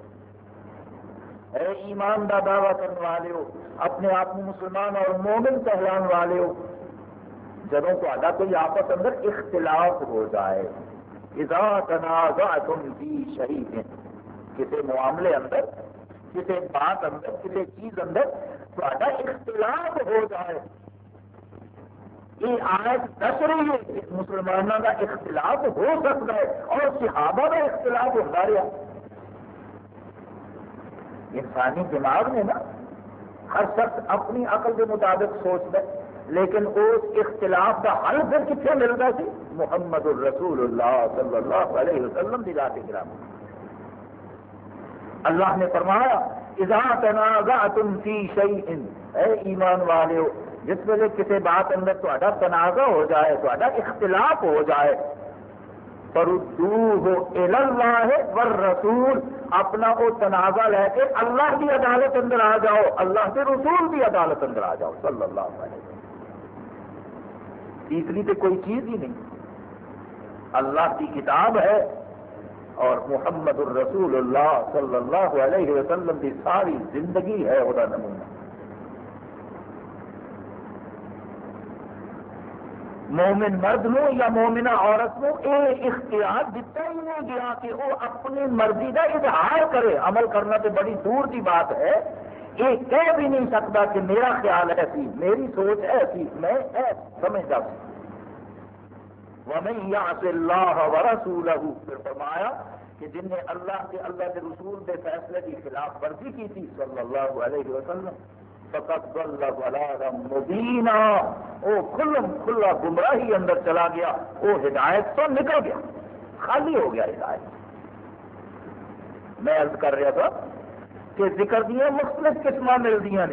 اے ایمان دا دعویٰ کرنے والے ہو اپنے آپ کو مسلمان اور مومن کہلان والے ہو جدوں تو کوئی آپس اندر اختلاف ہو جائے۔ اذا تنازعتم في شيء کسی معاملے اندر کسی بات اندر کسی چیز اندر تو اختلاف ہو جائے۔ یہ آیت دس رہی ہے کہ مسلمانوں کا اختلاف ہو سکتا ہے اور صحابہ کا اختلاف ہوتا رہا انسانی دماغ نے نا ہر شخص اپنی عقل کے مطابق سوچتا ہے، لیکن اس اختلاف کا حل پھر کتنے ملتا سی؟ محمد الرسول اللہ صلی اللہ علیہ وسلم کی ذات گرام اللہ نے فرمایا، اذا تنازعتم فی شیء اے ایمان والے جس ویلے کسی بات اندر تا تنازع ہو جائے تا اختلاف ہو جائے پر ور رسول اپنا وہ تنازع لے کے اللہ کی عدالت اندر آ جاؤ، اللہ کے رسول کی عدالت اندر آ جاؤ، صلی اللہ علیہ تیسری تو کوئی چیز ہی نہیں۔ اللہ کی کتاب ہے اور محمد الرسول اللہ صلی اللہ علیہ وسلم کی ساری زندگی ہے وہ نمونہ۔ مومن مرد نو یا مومنہ عورت نو یہ اختیار دیتا ہی نہیں گیا کہ وہ اپنی مرضی کا اظہار کرے۔ عمل کرنا تو بڑی دور کی بات ہے۔ یہ کہہ بھی نہیں سکتا کہ میرا خیال ایسی، میری سوچ ایسی۔ میں سمجھتا ہوں۔ وَمَنْ يَعْصِ اللَّهَ وَرَسُولَهُ، پھر فرمایا کہ جن نے اللہ کے اللہ کے رسول کے فیصلے کی خلاف ورزی کی تھی، صلی اللہ علیہ وسلم فقط مبینہ وہ کھلم کھلا گمراہی اندر چلا گیا وہ ہدایت تو نکل گیا۔ خالی ہو گیا ہدایت۔ میں عرض کر رہا تھا کہ ذکر دیا مختلف قسم ملتی ہیں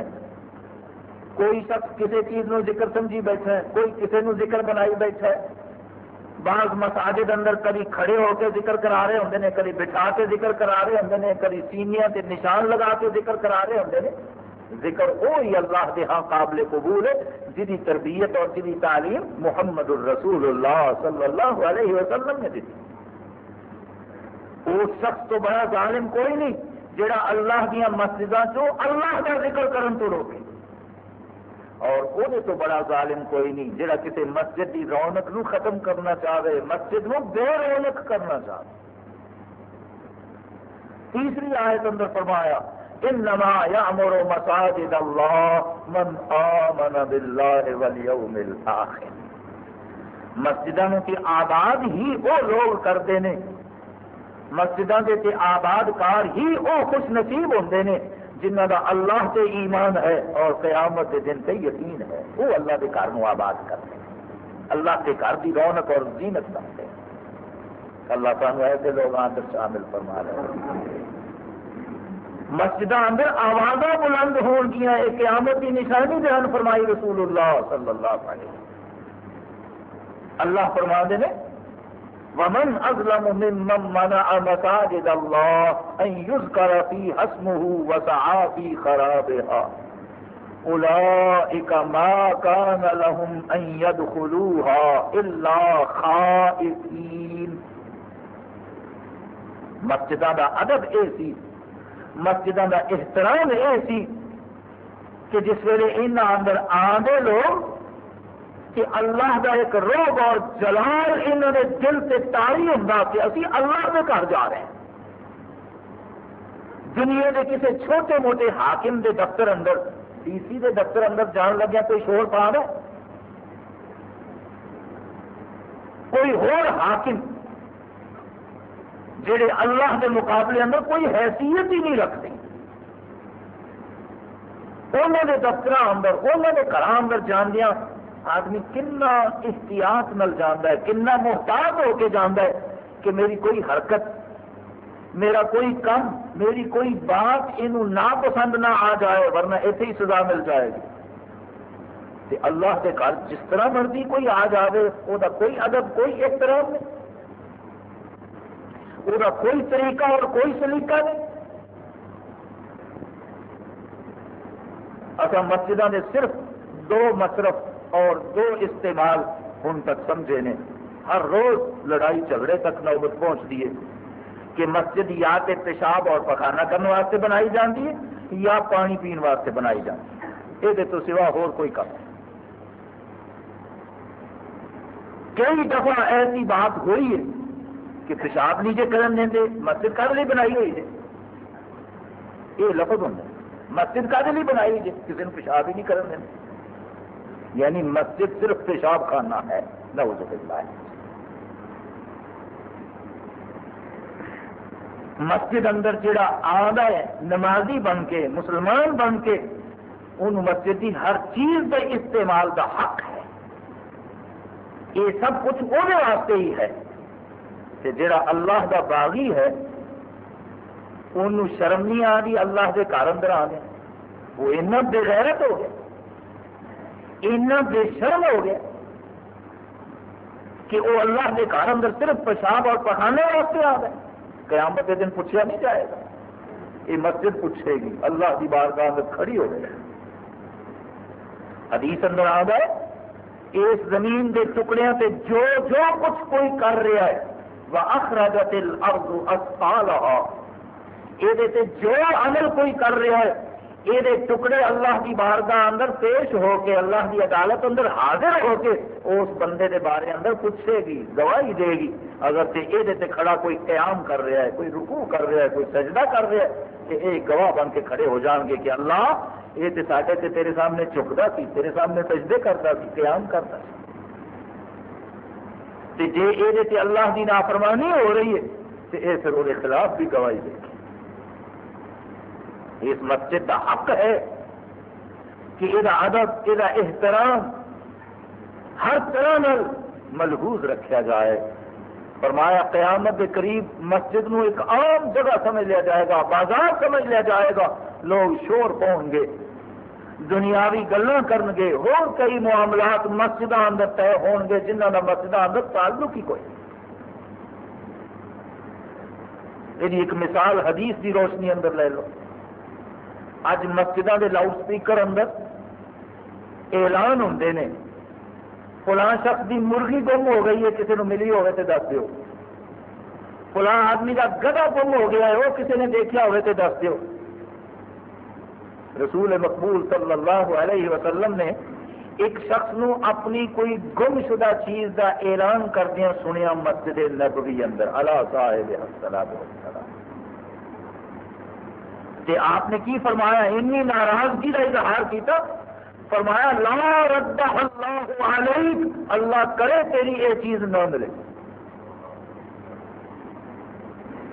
کوئی شخص کسی چیز نو ذکر سمجھی بیٹھا ہے، کوئی کسی نو ذکر بنائی بیٹھا ہے۔ بعض مساجد اندر کبھی کھڑے ہو کے ذکر کرا رہے ہوں نے کبھی بٹھا کے ذکر کرا رہے ہوں نے کبھی سینیا کے نشان لگا کے ذکر کرا رہے ہوں۔ نے ذکر وہی اللہ کے ہاں قابل قبول ہے۔ جی تربیت اور جی تعلیم محمد الرسول اللہ صلی اللہ علیہ وسلم نے دیتی۔ اس شخص تو بڑا ظالم کوئی نہیں، جڑا اللہ دیا مسجد چو اللہ کا ذکر کرن تو روکے۔ اور وہ تو بڑا ظالم کوئی نہیں، جڑا کسی مسجد کی رونق نو ختم کرنا چاہے مسجد نو بے رونق کرنا چاہے تیسری آیت اندر فرمایا انما يعمر مساجد الله من آمن بالله واليوم الاخر مسجدوں کی آباد ہی وہ لوگ کرتے ہیں مسجدوں کے آباد کار ہی وہ خوش نصیب ہوتے ہیں جنہ کا اللہ سے ایمان ہے اور قیامت کے دن سے یقین ہے۔ وہ اللہ کے گھر آباد کرتے ہیں۔ اللہ کے گھر کی رونق اور زینت کرتے ہیں۔ اللہ تعالیٰ ایسے لوگ آ کر شامل فرما رہے ہیں۔ مسجد اندر آواز بلند ہون گیا یہ قیامت کی نشانی بیان فرمائی رسول اللہ صلی اللہ علیہ وسلم۔ اللہ فرما دے نے، ومن اظلم ممن منع مساجد الله ان يذكر في اسمه وسعى في خرابها اولئك ما كان لهم ان يدخلوها الا خائفين مسجداں دا ادب اے سی۔ مسجدوں کا احترام یہ سی کہ جس ویلے انہوں اندر آدھے لوگ کہ اللہ کا ایک روب اور جلال انہوں نے دل سے تاری ہوں کہ اسی اللہ کے گھر جا رہے ہیں۔ دنیا کے کسی چھوٹے موٹے حاکم دے دفتر اندر، ڈی سی دے دفتر اندر جان لگیا کوئی شور پا رہا کوئی ہور حاکم جڑے اللہ کے مقابلے اندر کوئی حیثیت ہی نہیں رکھتے۔ انہوں نے دفتر اندر، انہوں نے گھر اندر جاندیا آدمی کنا احتیاط نل جانا ہے کنا محتاط ہو کے جانا ہے کہ میری کوئی حرکت، میرا کوئی کم میری کوئی بات یہ ناپسند نہ آ جائے، ورنہ ایسے ہی سزا مل جائے گی۔ تے اللہ کے گھر جس طرح مرضی کوئی آ جائے وہ کوئی ادب، کوئی احترام نہیں۔ وہ کوئی طریقہ اور کوئی سلیقہ نہیں۔ اصا مسجد نے صرف دو مصرف اور دو استعمال ہوں تک سمجھے نے۔ ہر روز لڑائی جھگڑے تک نوبت پہنچ دیے کہ مسجد یا تے پیشاب اور پخانا کرنے واسطے بنائی جاتی ہے یا پانی پین واسطے بنائی جاتی ہے۔ یہ تو سوا ہور کوئی کام کئی دفعہ ایسی بات ہوئی ہے کہ پیشاب نیچے کرن دیں مسجد کا لیے بنائی ہوئی ہے۔ یہ لفظ ہوں۔ مسجد کا لیے بنائی ہوئی ہے۔ کسی نے پیشاب ہی نہیں کرن دیں۔ یعنی مسجد صرف پیشاب خانہ ہے۔ نوز باللہ۔ مسجد اندر جڑا آدھا ہے، نمازی بن کے، مسلمان بن کے ان مسجد کی ہر چیز کے استعمال کا حق ہے۔ یہ سب کچھ وہ واسطے ہی ہے۔ کہ جڑا اللہ دا باغی ہے ان شرم نہیں آ رہی اللہ کے گھر اندر آ گیا وہ اینا بے غیرت ہو گیا۔ اینا بے شرم ہو گیا کہ وہ اللہ کے گھر اندر صرف پیشاب اور پخانے واسطے آ گئے قیامت کے دن پوچھا نہیں جائے گا۔ یہ مسجد پوچھے گی۔ اللہ کی بارگاہ اندر کھڑی ہو گئی۔ حدیث اندر آ گئے، اس زمین کے ٹکڑے سے جو جو کچھ کوئی کر رہا ہے وَأَخْرَجَتِ الْأَرْضُ أَسْفَالَهَا یہ جو عمل کوئی کر رہا ہے یہ ٹکڑے اللہ کی بارگاہ اندر پیش ہو کے، اللہ کی عدالت اندر حاضر ہو کے، اس بندے دے بارے اندر پوچھے گی، گواہی دے گی۔ اگر تے یہ تے کھڑا کوئی قیام کر رہا ہے، کوئی رکوع کر رہا ہے، کوئی سجدہ کر رہا ہے کہ یہ گواہ بن کے کھڑے ہو جان گے کہ اللہ، یہ تے ساڈے تے تیرے سامنے چکتا سی، تیرے سامنے سجدے کرتا سی، قیام کرتا سی۔ جی یہ اللہ کی نافرمانی ہو رہی ہے تو یہ پھر وہ خلاف بھی گواہی دے۔ اس مسجد کا حق ہے کہ یہ ادب یہ احترام ہر طرح ملحوظ رکھا جائے۔ فرمایا، قیامت کے قریب مسجد نو ایک عام جگہ سمجھ لیا جائے گا، بازار سمجھ لیا جائے گا، لوگ شور پاؤ گے۔ دنیاوی گلا کرن گے اور کئی معاملات مسجد اندر طے ہون گے جنہوں کا مسجد اندر تعلق ہی کوئی یہ ایک مثال حدیث کی روشنی اندر لے لو۔ اج مسجد کے لاؤڈ سپیکر اندر اعلان ہوں نے، فلاں شخص کی مرغی گم ہو گئی ہے، کسی نے ملی ہوئے تو دس دیو۔ فلاں آدمی کا گدا گم ہو گیا ہے وہ کسی نے دیکھا ہوئے تو دس دیو۔ رسول مقبول صلی اللہ علیہ وسلم نے ایک شخص نو اپنی کوئی گم شدہ چیز کا اعلان کردیا سنیا مسجد نبوی اندر اللہ صاحب تے آپ نے کی فرمایا؟ انی ناراضگی کا اظہار کیتا۔ فرمایا، لا رد اللہ علیک، اللہ کرے تیری یہ چیز نہ ملے۔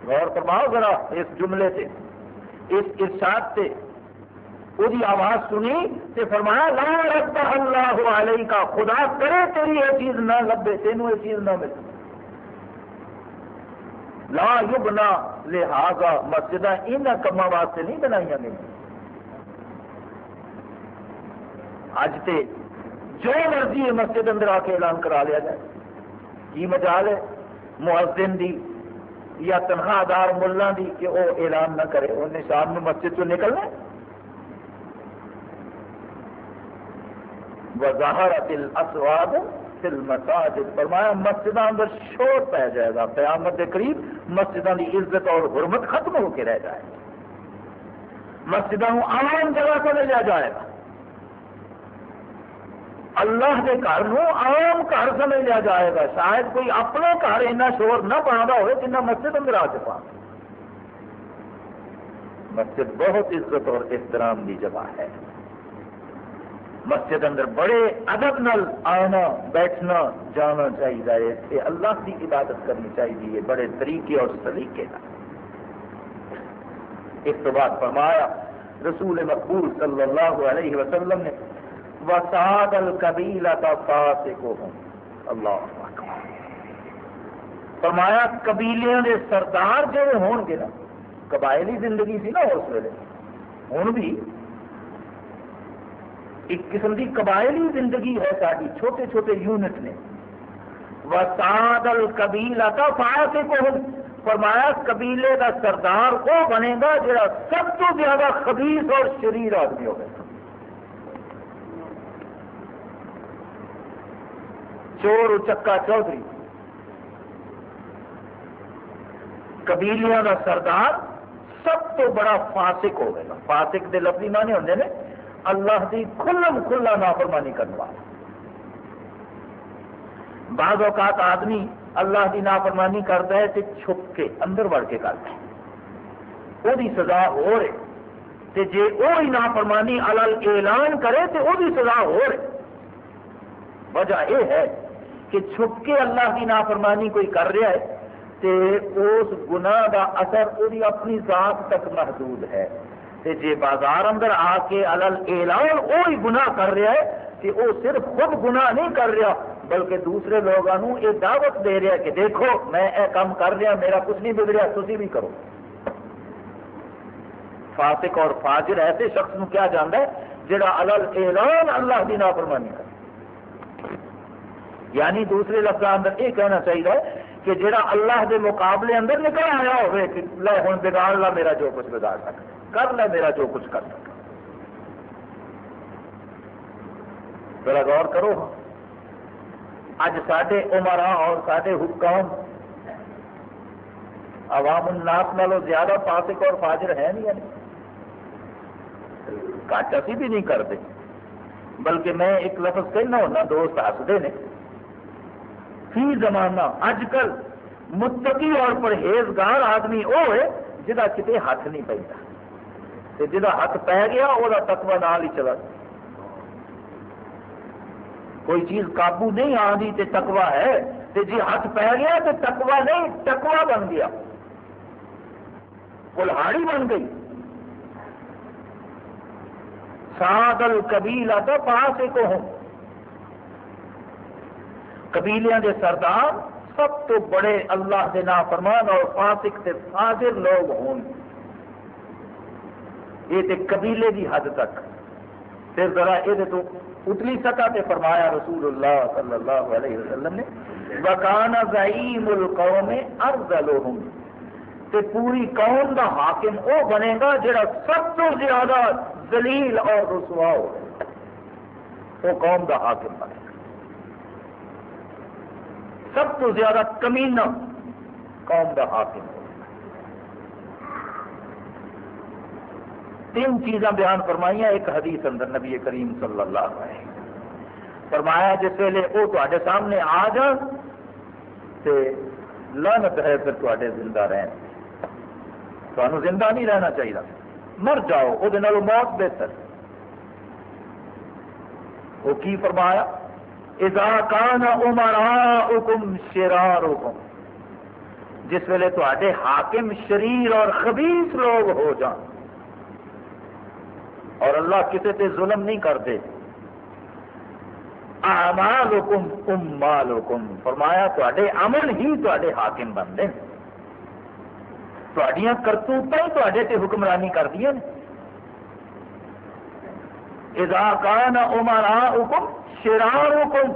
غور فرماؤ ذرا اس جملے سے، اس ارشاد سے۔ وہی آواز سنی تو فرمایا لا رب اللہ علیہ کا خدا کرے تیری یہ چیز نہ لبے تینوں یہ چیز نہ ملے لا یبنا لہذا مسجد ان کاموں واسطے نہیں بنائی گئی اج تے جو مرضی مسجد اندر آ کے اعلان کرا لیا جائے کی مجال ہے مؤذن دی یا تنخواہ دار ملا دی کہ وہ اعلان نہ کرے انہیں شام میں مسجد چ نکلنا وظاہرت الاسواد فی المساجد۔ فرمایا مسجد اندر شور پہ جائے گا۔ قیامت کے قریب مسجدوں کی عزت اور حرمت ختم ہو کے رہ جائے گا مسجدوں عام جگہ کو لیا جائے گا۔ اللہ کے گھر عام گھر سمجھ لیا جائے گا۔ شاید کوئی اپنے گھر اینا شور نہ پا ہوئے جنہ مسجد اندر آ چکا مسجد بہت عزت اور احترام کی جگہ ہے۔ مسجد اندر بڑے ادب نل آنا، بیٹھنا، جانا چاہیے اللہ کی عبادت کرنی چاہیے بڑے طریقے اور سلیقے کا اس تو بعد فرمایا، رسول مقبول صلی اللہ علیہ وسلم نے وساد القبیلا فاسقو ہوں اللہ فرمایا قبیلے کے سردار جڑے ہون گے نا، قبائلی زندگی سی نا اس ویلے۔ ہوں بھی ایک قسم کی قبائلی زندگی ہے ساری چھوٹے چھوٹے یونٹ نے۔ وساد القبیلا کا فرمایا، قبیلے کا سردار وہ بنے گا جڑا سب تو زیادہ خبیص اور شریر آدمی ہوگا؟ چور چکا چودھری۔ قبیلیاں کا سردار سب تو بڑا فاسق ہوگا۔ فاسق کے لفظی مانے ہوتے ہیں اللہ کی کھلم کھلا نافرمانی کرنے والا۔ بعض اوقات آدمی اللہ کی نافرمانی کرتا ہے تو چھپ کے اندر بڑھ کے کرتا ہے۔ وہ سزا ہو رہی تے جے وہی نافرمانی الل اعلان کرے تو وہ سزا ہو رہی وجہ یہ ہے کہ چھپ کے اللہ کی نافرمانی کوئی کر رہا ہے تے اس گناہ کا اثر وہی اپنی ذات تک محدود ہے۔ تے جے بازار اندر آ کے الل اعلان وہی گناہ کر رہا ہے کہ وہ صرف خود گناہ نہیں کر رہا، بلکہ دوسرے لوگوں یہ دعوت دے رہا ہے کہ دیکھو، میں یہ کام کر رہا، میرا کچھ نہیں بگڑیا تھی بھی کرو۔ فاسق اور فاجر ایسے شخص نو کیا جانا ہے جڑا الل اعلان اللہ کی نافرمانی کر یعنی دوسرے لفظ اندر یہ کہنا چاہیے کہ جڑا اللہ دے مقابلے اندر نکل آیا ہوئے، کہ لے ہوں بگاڑ لا، میرا جو کچھ بگاڑ سکتا کر لے میرا جو کچھ کر سکتا ذرا غور کرو۔ اج سڈے عمرا اور سڈے حکام عوام الناس نالوں زیادہ فاسق اور فاجر ہے نہیں یعنی کٹ اسی بھی نہیں کرتے۔ بلکہ میں ایک لفظ کہنا ہونا دوست ہستے نے۔ فی زمانہ اج کل متقی اور پرہیزگار آدمی وہ ہے جہاں کتنے ہاتھ نہیں پہ جہاں ہاتھ پی گیا وہ تقوی نال ہی چلا کوئی چیز قابو نہیں آتی تے تقوی ہے، تے جی ہاتھ پی گیا تو تقوی نہیں، تقوی بن گیا۔ کلہاڑی بن گئی۔ سادل قبیلہ تو پاس ایک ہوں قبیلیاں دے سردار سب تو بڑے اللہ دے نافرمان اور فاسق تے فاضر لوگ ہون۔ یہ تے قبیلے دی حد تک۔ پھر ذرا یہ تو اتلی سطح تے فرمایا رسول اللہ صلی اللہ علیہ وسلم نے، وکان زعیم القوم ارذلهم تے پوری قوم دا حاکم او بنے گا جڑا سب تو زیادہ ذلیل اور رسوا ہو۔ وہ قوم دا حاکم بنے۔ گا سب تو زیادہ کمینہ قوم کا حاکم۔ تین چیزاں بیان فرمائی ایک حدیث اندر نبی کریم صلی اللہ علیہ وسلم فرمایا جس ویلے وہ تے سامنے آ جان تے لانت ہے پھر تے زندہ رہن تمہیں زندہ نہیں رہنا چاہیے مر جاؤ وہ موت بہتر۔ وہ کی فرمایا؟ اذا کان امراؤکم شرارکم۔ جس ویلے تے حاکم، شریر اور خبیث لوگ ہو جان۔ اور اللہ کسی تے ظلم نہیں کرتے۔ اعمالکم امالکم فرمایا تے عمل ہی تے حاکم بنتے ہیں۔ کرتوت ہی تے حکمرانی کر دیا کان امرا حکم شرار حکم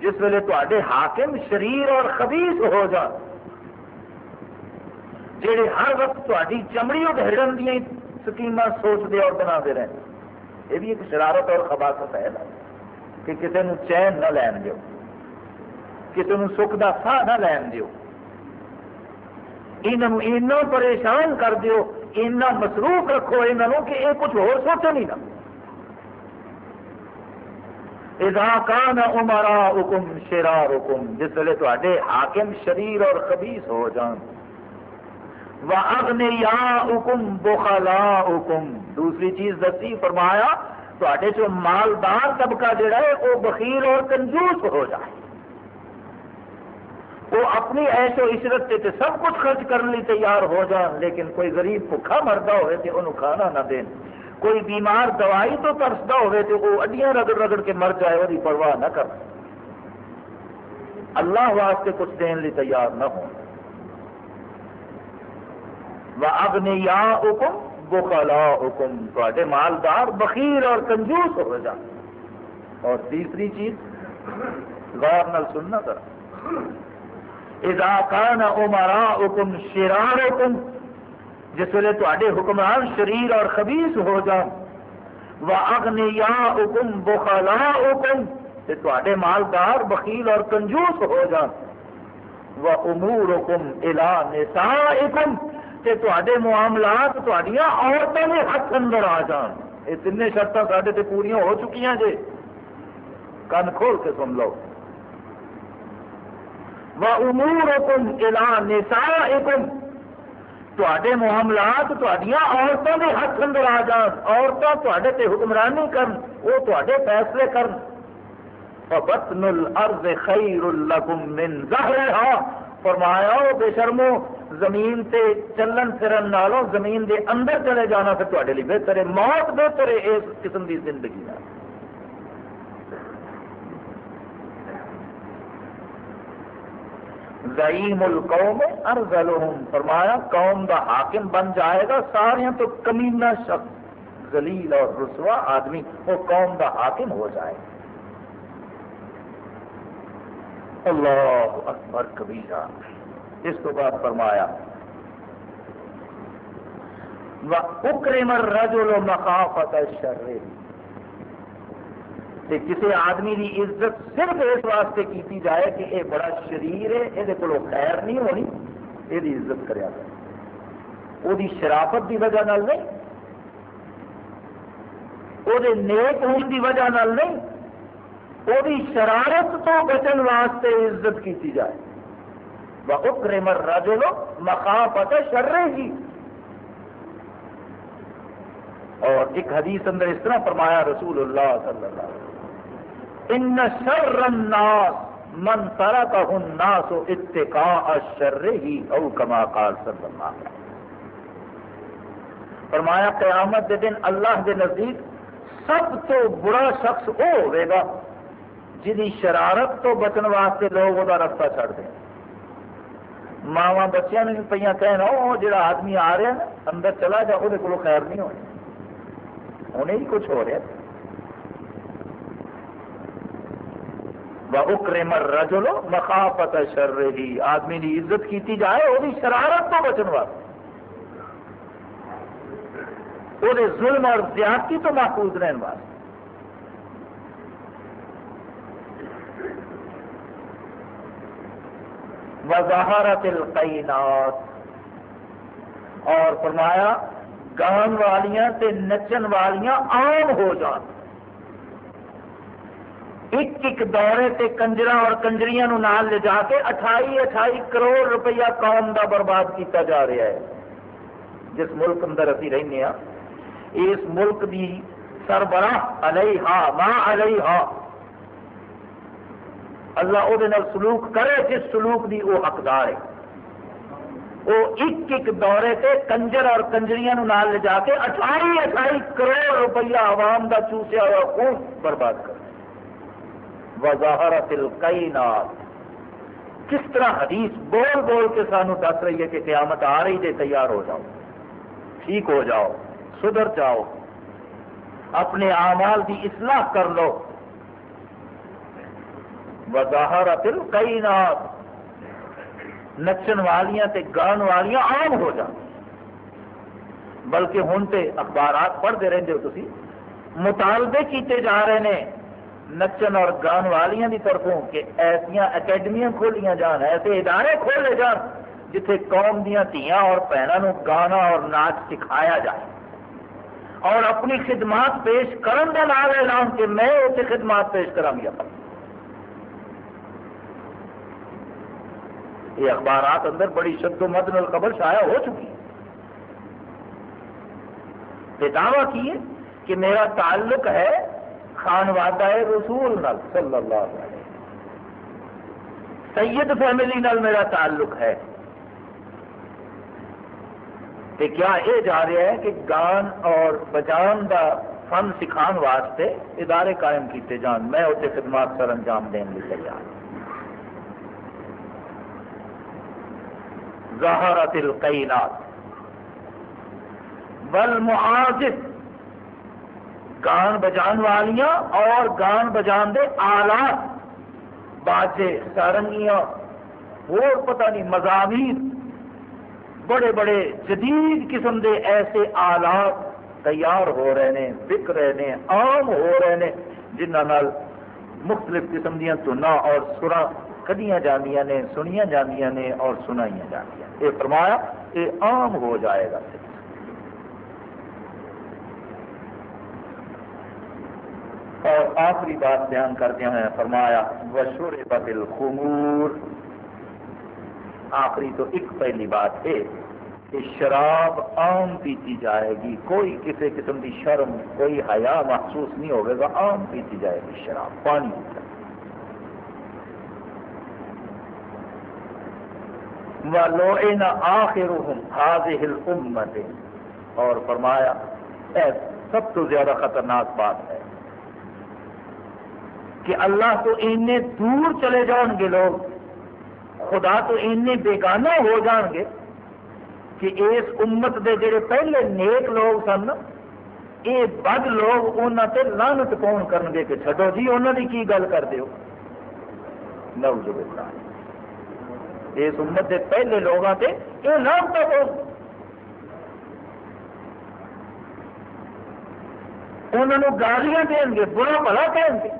جس ویلے تے حاکم شریر اور خبیص ہو جان جہے ہر وقت تاری چمڑی اور دیا سکیم سوچتے اور بنا دے رہے یہ بھی ایک شرارت اور خباست ہے کہ کسی نے چین نہ لین دیو۔ کسی نے سکھ کا سا نہ لین دیو۔ انہوں پریشان کر دیو اینا مصروف رکھو انہوں کہ یہ کچھ اور سوچو نہیں نا۔ اذا کان امرا حکم شرار حکم جس ویلے تے حاکم شریر اور خبیص ہو جان۔ اگنے یا حکم بخلا حکم دوسری چیز دسی فرمایا تے چو مالدار طبقہ جڑا ہے وہ بخیر اور کنجوس ہو جائے۔ وہ اپنی ایش و عشرت سے سب کچھ خرچ کرنے لی تیار ہو جان لیکن کوئی غریب بھوکھا مردا ہوئے تو انہوں کھانا نہ دین۔ کوئی بیمار دوائی تو ترستا ہوئے تو وہ اڈیاں رگڑ رگڑ کے مر جائے وہ پرواہ نہ کر اللہ واسطے کچھ دین لی تیار نہ ہو یا حکم بخلا حکم تے مالدار بخیر اور کنجوس ہو جا۔ اور تیسری چیز، غور نال سننا کر اذا کان امرا حکم شرار حکم جس ویلے تے حکمران شریر اور خبیص ہو جان و اگنی یا حکم بخلا حکم تے مالدار بخیل اور کنجوس ہو جان و امور حکم الا نساء حکم تے تے معاملات تڈیاں عورتوں کے ہاتھ اندر آ جان۔ یہ تین شرط سارے تے پوریا ہو چکی جی کن کھول کے سن لو۔ و امور حکم الا نساء حکم تے معاملات تڈیاں عورتوں کے ہاتھ اندر آ جان۔ عورتوں تے حکمرانی کرن، وہ تے فیصلے کرن۔ بطن الارض خیر لکم من ظہرها فرمایا، او بے شرمو زمین تے چلن پھرن نالوں زمین دے اندر چلے جانا پھر تواڈے لیے بہتر ہے۔ موت بہتر ہے اس قسم دی زندگی نال۔ زعیم القوم ارزلہم۔ فرمایا، قوم دا حاکم بن جائے گا سارے تو کمینہ شخص، ذلیل اور رسوا آدمی، وہ قوم دا حاکم ہو جائے۔ گا اللہ اکبر کبیرہ۔ اس تو بعد فرمایا۔ اکرم مخافت الشر. تے کسی آدمی کی عزت صرف اس واسطے کیتی جائے کہ یہ بڑا شریر ہے، یہ کو خیر نہیں ہونی، یہ عزت کریا وہ شرافت کی وجہ نال نہیں، وہ نیک ہونے کی وجہ نال نہیں، وہ شرارت تو بچن واسطے عزت کی جائے۔ اکرم الرجل مخافت شر ہی اور ایک حدیث اندر اس طرح فرمایا رسول اللہ صلی اللہ علیہ وسلم ان شر الناس من ترکہ الناس اتقاء الشر ہی او کما قال صلی اللہ علیہ وسلم. فرمایا، قیامت دے دن اللہ دے نزدیک سب تو برا شخص وہ ہوئے گا جی شرارت تو بچن واسطے لوگ وہ رستہ چھڑ دیں۔ ماوا بچیاں نے پہ کہنا وہ جڑا آدمی آ رہا ہے اندر چلا جا وہ خیر نہیں ہونی۔ انہیں ہی کچھ ہو رہا اکرم الرجل مخافت شر ہی آدمی کی عزت کیتی جائے وہ شرارت تو بچن واسطے۔ وہ ظلم اور زیادتی تو محفوظ رہن واسطے۔ وظاہرت القینات۔ اور فرمایا گان والیاں تے نچن والیاں عام ہو جان۔ ایک ایک دورے تے کنجرا اور کنجریاں نو نال لے جا کے اٹھائی اٹھائی کروڑ روپیہ قوم دا برباد کیتا جا رہا ہے۔ جس ملک اندر ابھی رہنے ہاں اس ملک دی سربراہ علیہ ماں علیہ اللہ وہ سلوک کرے جس سلوک دی وہ حقدار ہے۔ وہ ایک ایک دورے تے کنجر اور کنجریاں نال لے جا کے اٹھائی اٹھائی کروڑ روپیہ عوام دا چوسیا ہوا خون برباد کر۔ وظاہرت القینات کس طرح حدیث بول بول کے سانو دس رہی ہے کہ قیامت آ رہی ہے تیار ہو جاؤ۔ ٹھیک ہو جاؤ۔ سدھر جاؤ۔ اپنے اعمال کی اصلاح کر لو۔ وظاہر دل کئی نچن والیاں تے گان والیاں عام ہو جان بلکہ ہوں تے اخبارات پڑھتے رہتے ہو تھی مطالبے کیتے جا رہے ہیں نچن اور گان والیاں دی طرفوں کہ ایسا اکیڈمیاں کھولیاں جان، ایسے ادارے کھولے جان جتھے قوم دیا دیا اور بہنوں گانا اور ناچ سکھایا جائے۔ اور اپنی خدمات پیش کرن کا نام اعلان کہ میں اسے خدمات پیش کرا گیا یہ اخبارات اندر بڑی شد و مد خبر شائع ہو چکی یہ دعویٰ کیے کہ میرا تعلق ہے خانوادہ رسول نل صلی اللہ علیہ سید فیملی نل میرا تعلق ہے۔ کہ کیا یہ جا رہا ہے کہ گان اور بجان کا فن سکھان واسطے ادارے قائم کیتے جان۔ میں اسے خدمات سر انجام دین لی تیار ظاہرت القینات۔ بل والمعازف گان بجان والیاں اور گان بجان دے آلات، باجے سارنگیاں، اور پتہ نہیں مضامین، بڑے بڑے جدید قسم دے ایسے آلات تیار ہو رہے ہیں، بک رہے ہیں، عام ہو رہے ہیں جنہوں مختلف قسم دیا تنا اور سرا کدیاں جانیاں نے سنیا جانیاں نے اور سنائیاں جانیاں یہ فرمایا، یہ عام ہو جائے گا۔ اور آخری بات بیان کردیا ہیں، فرمایا وشور بدل خمور آخری تو ایک پہلی بات ہے کہ شراب عام پیتی جائے گی۔ کوئی کسی قسم کی شرم، کوئی حیا محسوس نہیں ہوگا، عام پیتی جائے گی شراب، پانی والو ان آخر امت اور فرمایا، اے سب تو زیادہ خطرناک بات ہے کہ اللہ تو اینے دور چلے جان گے لوگ، خدا تو اینے بیگانہ ہو جان گے کہ اس امت دے جڑے پہلے نیک لوگ سن یہ بد لوگ انہوں سے لانت پاؤن کرن گے کہ چھڈو جی انہوں کی کی گل کر دیو؟ نوز باللہ۔ اس امت دے پہلے لوگوں سے یہ لانت پاؤ انہوں گالیاں دیں گے، برا بھلا کہیں گے؟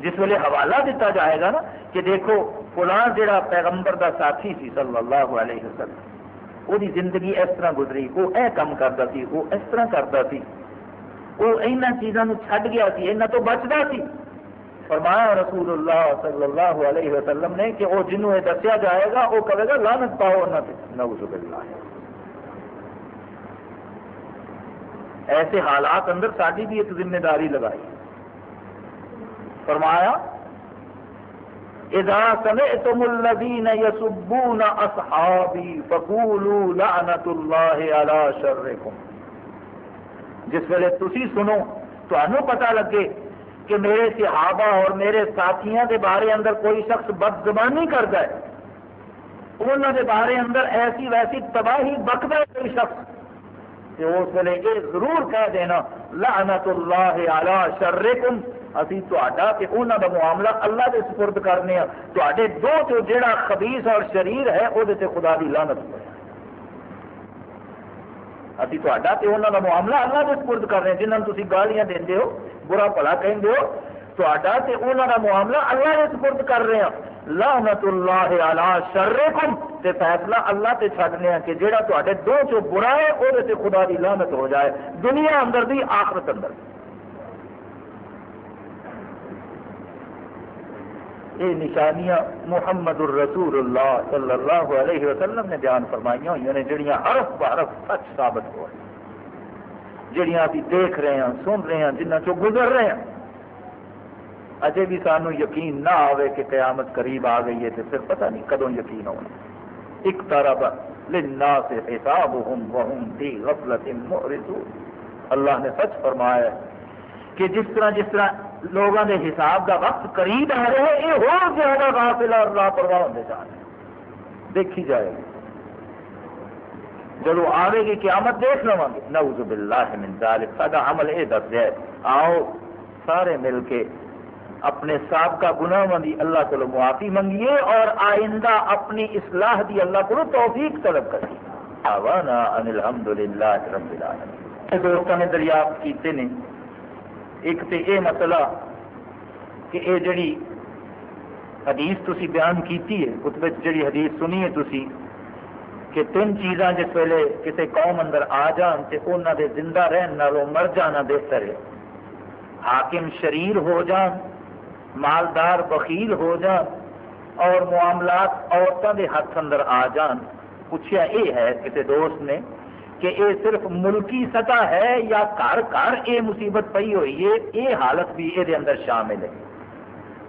جس ویلے حوالہ دیتا جائے گا نا کہ دیکھو فلاں جڑا پیغمبر دا ساتھی سی صلی اللہ علیہ وسلم، وہ زندگی اس طرح گزری، وہ اے کام کرتا سی، وہ اس طرح کرتا سی، وہ یہاں چیزوں چھڈ گیا سی یہاں تو بچتا سی۔ فرمایا رسول اللہ صلی اللہ علیہ وسلم نے کہ وہ جنہوں یہ دسیا جائے گا، وہ کہے گا لانت پاؤ انہوں سے نوز باللہ۔ ایسے حالات اندر ساری بھی ایک ذمہ داری لگائی۔ فرمایا، اذا سمعتم الذين يسبون اصحابي فقولوا لعنت الله على شركم۔ جس ویلے تسی سنو تو پتہ لگے کہ میرے صحابہ اور میرے ساتھیاں دے بارے اندر کوئی شخص بد زبانی کرتا ہے، انہوں دے بارے اندر ایسی ویسی تباہی بکتا ہے کوئی شخص، کہ اس ویلے یہ ضرور کہہ دینا، لعنت اللہ علی شرکم، اسی تا انہوں کا معاملہ اللہ کے سپرد کرنے تے دو جو جڑا خبیس اور شریر ہے وہ خدا کی لانت ہو ابھی تا انہوں کا معاملہ اللہ کے سپرد کر رہے ہیں جنہوں نے تھی گالیاں دے ہو برا بھلا کہیں ہو تا انہوں کا معاملہ اللہ کے سپرد کر رہے ہیں لعنت اللہ علی شرکم تے فیصلہ اللہ تے چھڈنے ہیں کہ جیڑا تے دو چو برا ہے وہ خدا دی لعنت ہو جائے دنیا اندر دی آخرت اندر دی یہ نشانیاں محمد الرسول اللہ صلی اللہ علیہ وسلم نے بیان فرمائی ہوئی نے جڑیاں حرف بحرف سچ ثابت ہو جڑیاں ابھی دیکھ رہے ہیں، سن رہے ہیں جنہ چو گزر رہے ہیں۔ اجے بھی سانو یقین نہ آئے کہ قیامت قریب آ گئی ہے تو پھر پتہ نہیں کدوں یقین ہونا ایک طرح للناس حسابهم وهم في غفلة معرضون اللہ نے سچ فرمایا ہے کہ جس طرح جس طرح لوگوں کے حساب کا وقت قریب آ رہا ہے یہ ہو زیادہ غافل اور لاپرواہ ہوتے جا رہے ہیں۔ دیکھی جائے گی۔ جب آئے گی قیامت، دیکھ لوا گے نعوذ باللہ من ذالک سارا عمل یہ دس ہے۔ آؤ سارے مل کے اپنے سابقہ گناہوں کی اللہ کو معافی منگیے اور آئندہ اپنی اصلاح دی اللہ کو توفیق طلب کریے۔ آوانا ان الحمدللہ رب العالمین۔ دوستوں نے دریافت کیتے نے۔ ایک تو یہ مسئلہ کہ یہ جڑی حدیث تسی بیان کیتی ہے اس جڑی حدیث سنی ہے تسی، کہ تین چیزاں جس ویلے کسی قوم اندر آ جان تو انہوں دے زندہ رہن نالوں مر جانا بہتر ہے۔ حاکم شریر ہو جان، مالدار بخیل ہو جان، اور معاملات عورتوں کے ہاتھ اندر آ جان۔ پوچھا یہ ہے کسی دوست نے کہ یہ صرف ملکی سطح ہے یا گھر گھر یہ مصیبت پی ہوئی ہے یہ حالت بھی یہ اندر شامل ہے۔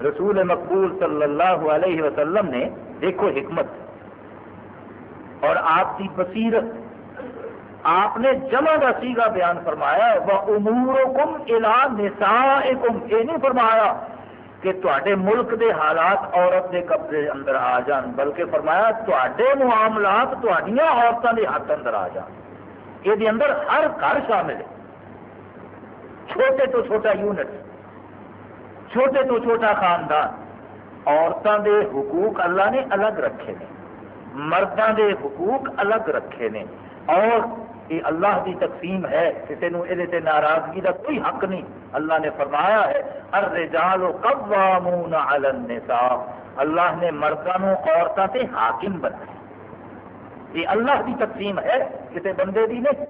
رسول مقبول صلی اللہ علیہ وسلم نے دیکھو حکمت۔ اور آپ کی بصیرت۔ آپ نے جمع کا سیگا بیان فرمایا وہ امور کم الا نسا یہ نہیں فرمایا کہ تے ملک دے حالات عورت دے قبضے اندر آ جان، بلکہ فرمایا تے معاملات عورتوں دے ہاتھ اندر آ جان۔ یہ اندر ہر گھر شامل ہے۔ چھوٹے تو چھوٹا یونٹ، چھوٹے تو چھوٹا خاندان عورتوں دے حقوق اللہ نے الگ رکھے ہیں مردوں دے حقوق الگ رکھے نے۔ اور یہ اللہ کی تقسیم ہے، کسی نے یہ ناراضگی کا کوئی حق نہیں۔ اللہ نے فرمایا ہے، الرجال قوامون علی النساء۔ اللہ نے مردوں عورتوں سے حاکم بنایا یہ اللہ کی تقسیم ہے۔ کسی بندے دی نہیں۔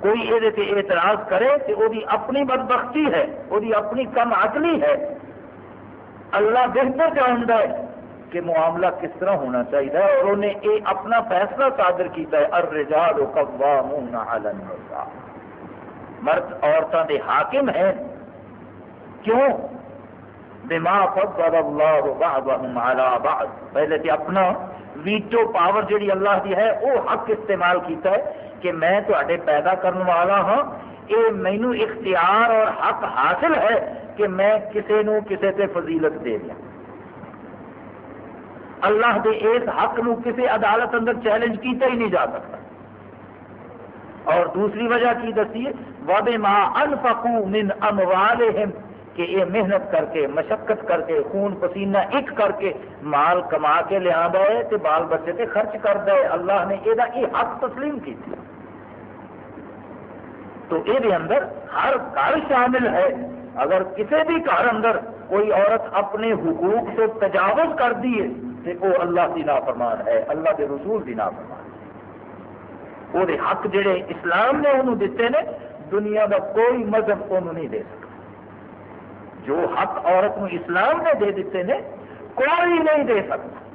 کوئی یہ اعتراض کرے کہ وہ اپنی بدبختی ہے وہ اپنی کم عقلی ہے۔ اللہ بہتر جانتا ہے کہ معاملہ کس طرح ہونا چاہیے اور انہیں یہ اپنا فیصلہ صادر کیتا ہے، الرجال قوامون علی النساء۔ مرد عورتوں کے حاکم ہیں۔ کیوں؟ بما فضل اللہ بعضهم على بعض۔ پہلے تے اپنا ویٹو پاور جڑی اللہ دی ہے وہ حق استعمال کیتا ہے کہ میں تے پیدا کرنے والا ہاں۔ یہ مینو اختیار اور حق حاصل ہے کہ میں کسی نو کسی تے فضیلت دے دیا۔ اللہ دے اس حق نو کسی عدالت اندر چیلنج کیتا ہی نہیں جا سکتا۔ اور دوسری وجہ کی دسی ہے وبے ماں انفقو من کہ یہ محنت کر کے، مشقت کر کے، خون پسینہ ایک کر کے مال کما کے لیا ہے تو بال بچے تے خرچ کر دے اللہ نے یہ حق تسلیم کی تو یہ اندر ہر گھر شامل ہے۔ اگر کسی بھی گھر اندر کوئی عورت اپنے حقوق سے تجاوز کر ہے تو وہ اللہ کی نافرمان ہے، اللہ کے رسول کی نافرمان ہے۔ وہ حق جڑے اسلام نے انہوں دیتے نے، دنیا کا کوئی مذہب انہوں نہیں دے سکتا۔ جو حق عورت کو اسلام نے دے دیتے نے، کوئی نہیں دے سکتا۔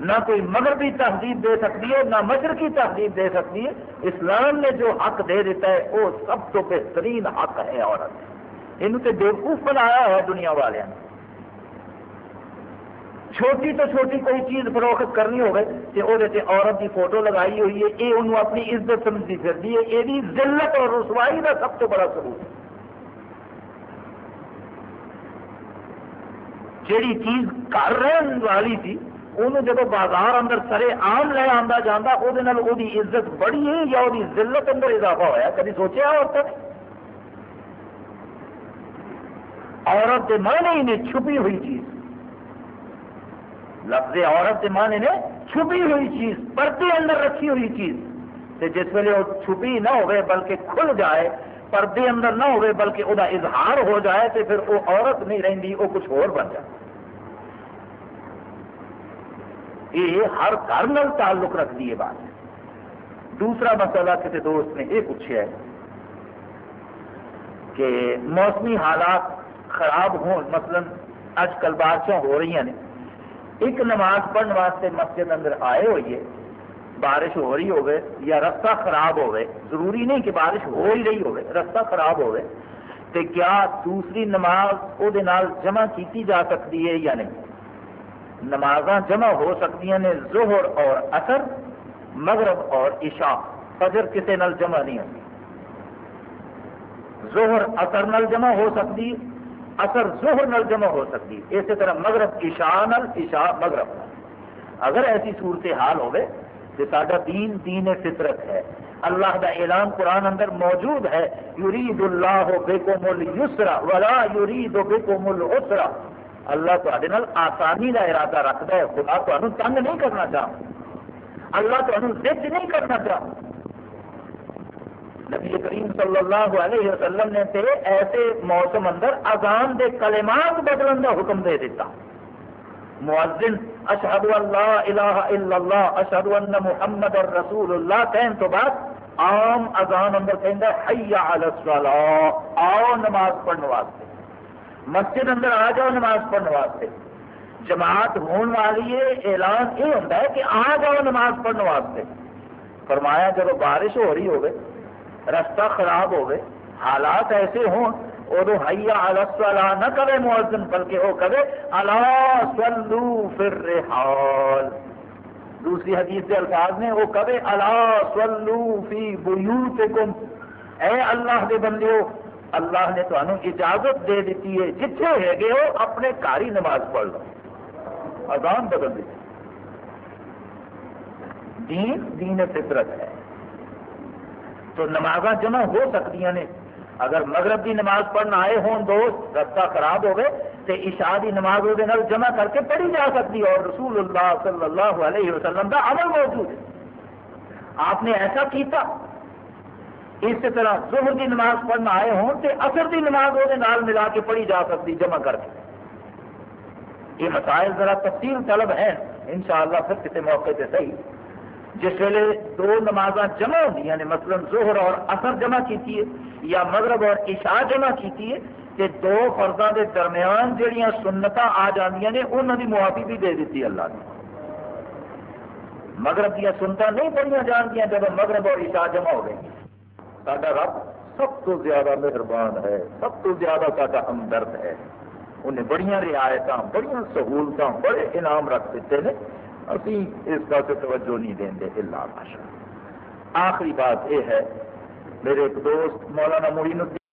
نہ کوئی مغربی تہذیب دے سکتی ہے، نہ مشرقی تہذیب دے سکتی ہے۔ اسلام نے جو حق دے دیتا ہے، وہ سب تو بہترین حق ہے عورت۔ یہ تو بےوقوف بنایا ہے دنیا والوں نے۔ چھوٹی تو چھوٹی کوئی چیز فروخت کرنی ہوگی تو وہ عورت کی فوٹو لگائی ہوئی ہے یہ انہوں اپنی عزت سمجھتی پھرتی ہے۔ یہ ذلت اور رسوائی کا سب تو بڑا ثبوت ہے۔ جیڑی چیز کر رہن والی تھی انہوں جب بازار اندر سرے آم لے آتا جانا وہ عزت بڑی ہے یا وہ ذلت اندر اضافہ ہوا کبھی سوچا عورت عورت کے معنی نے چھپی ہوئی چیز۔ لفظ عورت کے معنی نے چھپی ہوئی چیز، پردے اندر رکھی ہوئی چیز۔ تے جس ویلے وہ چھپی نہ ہوئے بلکہ کھل جائے پردے اندر نہ ہوئے بلکہ وہ اظہار ہو جائے تو پھر وہ عورت نہیں رہی وہ کچھ اور بن جائے۔ یہ ہر گھر نال تعلق رکھ دیے بات دوسرا مسئلہ کسی دوست نے یہ پوچھا ہے کہ موسمی حالات خراب ہوں، مثلا اج کل بارشیں ہو رہی ہیں۔ ایک نماز پڑھنے واسطے مسجد اندر آئے ہوئیے بارش ہو رہی ہوگی یا رستہ خراب ہوگی ضروری نہیں کہ بارش ہو ہی رہی ہوگی رستہ خراب ہوگی تو کیا دوسری نماز وہ جمع کی جا سکتی ہے یا نہیں؟ نماز جمع ہو سکتی ہیں ظہر اور اثر مغرب اور عشاء، فجر کسی نال جمع نہیں ہوتی۔ زہر اثر نل جمع ہو سکتی اثر زہر نل جمع ہو سکتی، اسی طرح مغرب عشاء نل عشاء مغرب اگر ایسی صورت حال ہوئے کہ سارا دین دین فطرت ہے۔ اللہ دا اعلان قرآن اندر موجود ہے۔ یرید اللہ بکم السرا ولا یرید بکم السرا اللہ تے آسانی کا ارادہ رکھتا ہے۔ خدا تمہیں تنگ نہیں کرنا چاہ اللہ تمہیں زد نہیں کرنا چاہ نبی کریم صلی اللہ علیہ وسلم نے تے ایسے موسم اندر اذان دے کلمات بدلن کا حکم دے دیتا۔ مؤذن اشہد اللہ الہ الا اللہ اشہد ان محمد رسول اللہ کہن تو بعد عام اذان اندر کہندا حی علی الصلاۃ آؤ نماز پڑھنے واسطے۔ مسجد اندر آ جاؤ نماز پڑھنے واسطے۔ جماعت ہون والی ہے، اعلان یہ ہوتا ہے کہ آ جاؤ نماز پڑھنے واسطے۔ فرمایا جب بارش ہو رہی ہوگی رستہ خراب ہوگی حالات ایسے ہوں ادو حیا السلا نہ کرے مؤذن، بلکہ وہ کرے اللہ سلو فر رحال دوسری حدیث کے الفاظ نے وہ کرے اللہ سلو فی بیوتکم. اے اللہ دے بندیو، اللہ نے تمہیں اجازت دے دیتی ہے جتنے ہے گے ہو، اپنے گھر ہی نماز پڑھ لو۔ اذان بدل دیتی دین دین فطرت ہے۔ تو نماز جمع ہو سکتی ہیں اگر مغرب کی نماز پڑھنا آئے ہون دوست، رستہ خراب ہوگئے تو عشاء کی نماز وہ جمع کر کے پڑھی جا سکتی اور رسول اللہ صلی اللہ علیہ وسلم کا عمل موجود ہے۔ آپ نے ایسا کیتا، اس طرح ظہر کی نماز پڑھنا آئے ہوں تو اثر کی نماز وہ ملا کے پڑھی جا سکتی، جمع کر کے۔ یہ مسائل ذرا تفصیل طلب ہیں، انشاءاللہ پھر کسی موقع سے صحیح۔ جس ویلے دو نماز جمع ہوں نے یعنی مثلا زہر اور اثر جمع کی یا مغرب اور عشاء جمع کی کہ دو فرداں دے درمیان جہاں سنت آ جاندیاں نے انہوں کی معافی بھی دے دیتی اللہ نے۔ مغرب دیا سنتا نہیں پڑھیا جان گیا جب مغرب اور عشاء جمع ہو گئی سارا رب سب تو زیادہ مہربان ہے، سب تو زیادہ سارا ہمدرد ہے۔ انہیں بڑی رعایت بڑی سہولت بڑے انعام رکھ دیتے ہیں۔ ابھی اس کا توجہ نہیں دیں گے اللہ ماشاء آخری بات یہ ہے، میرے ایک دوست مولانا معین الدین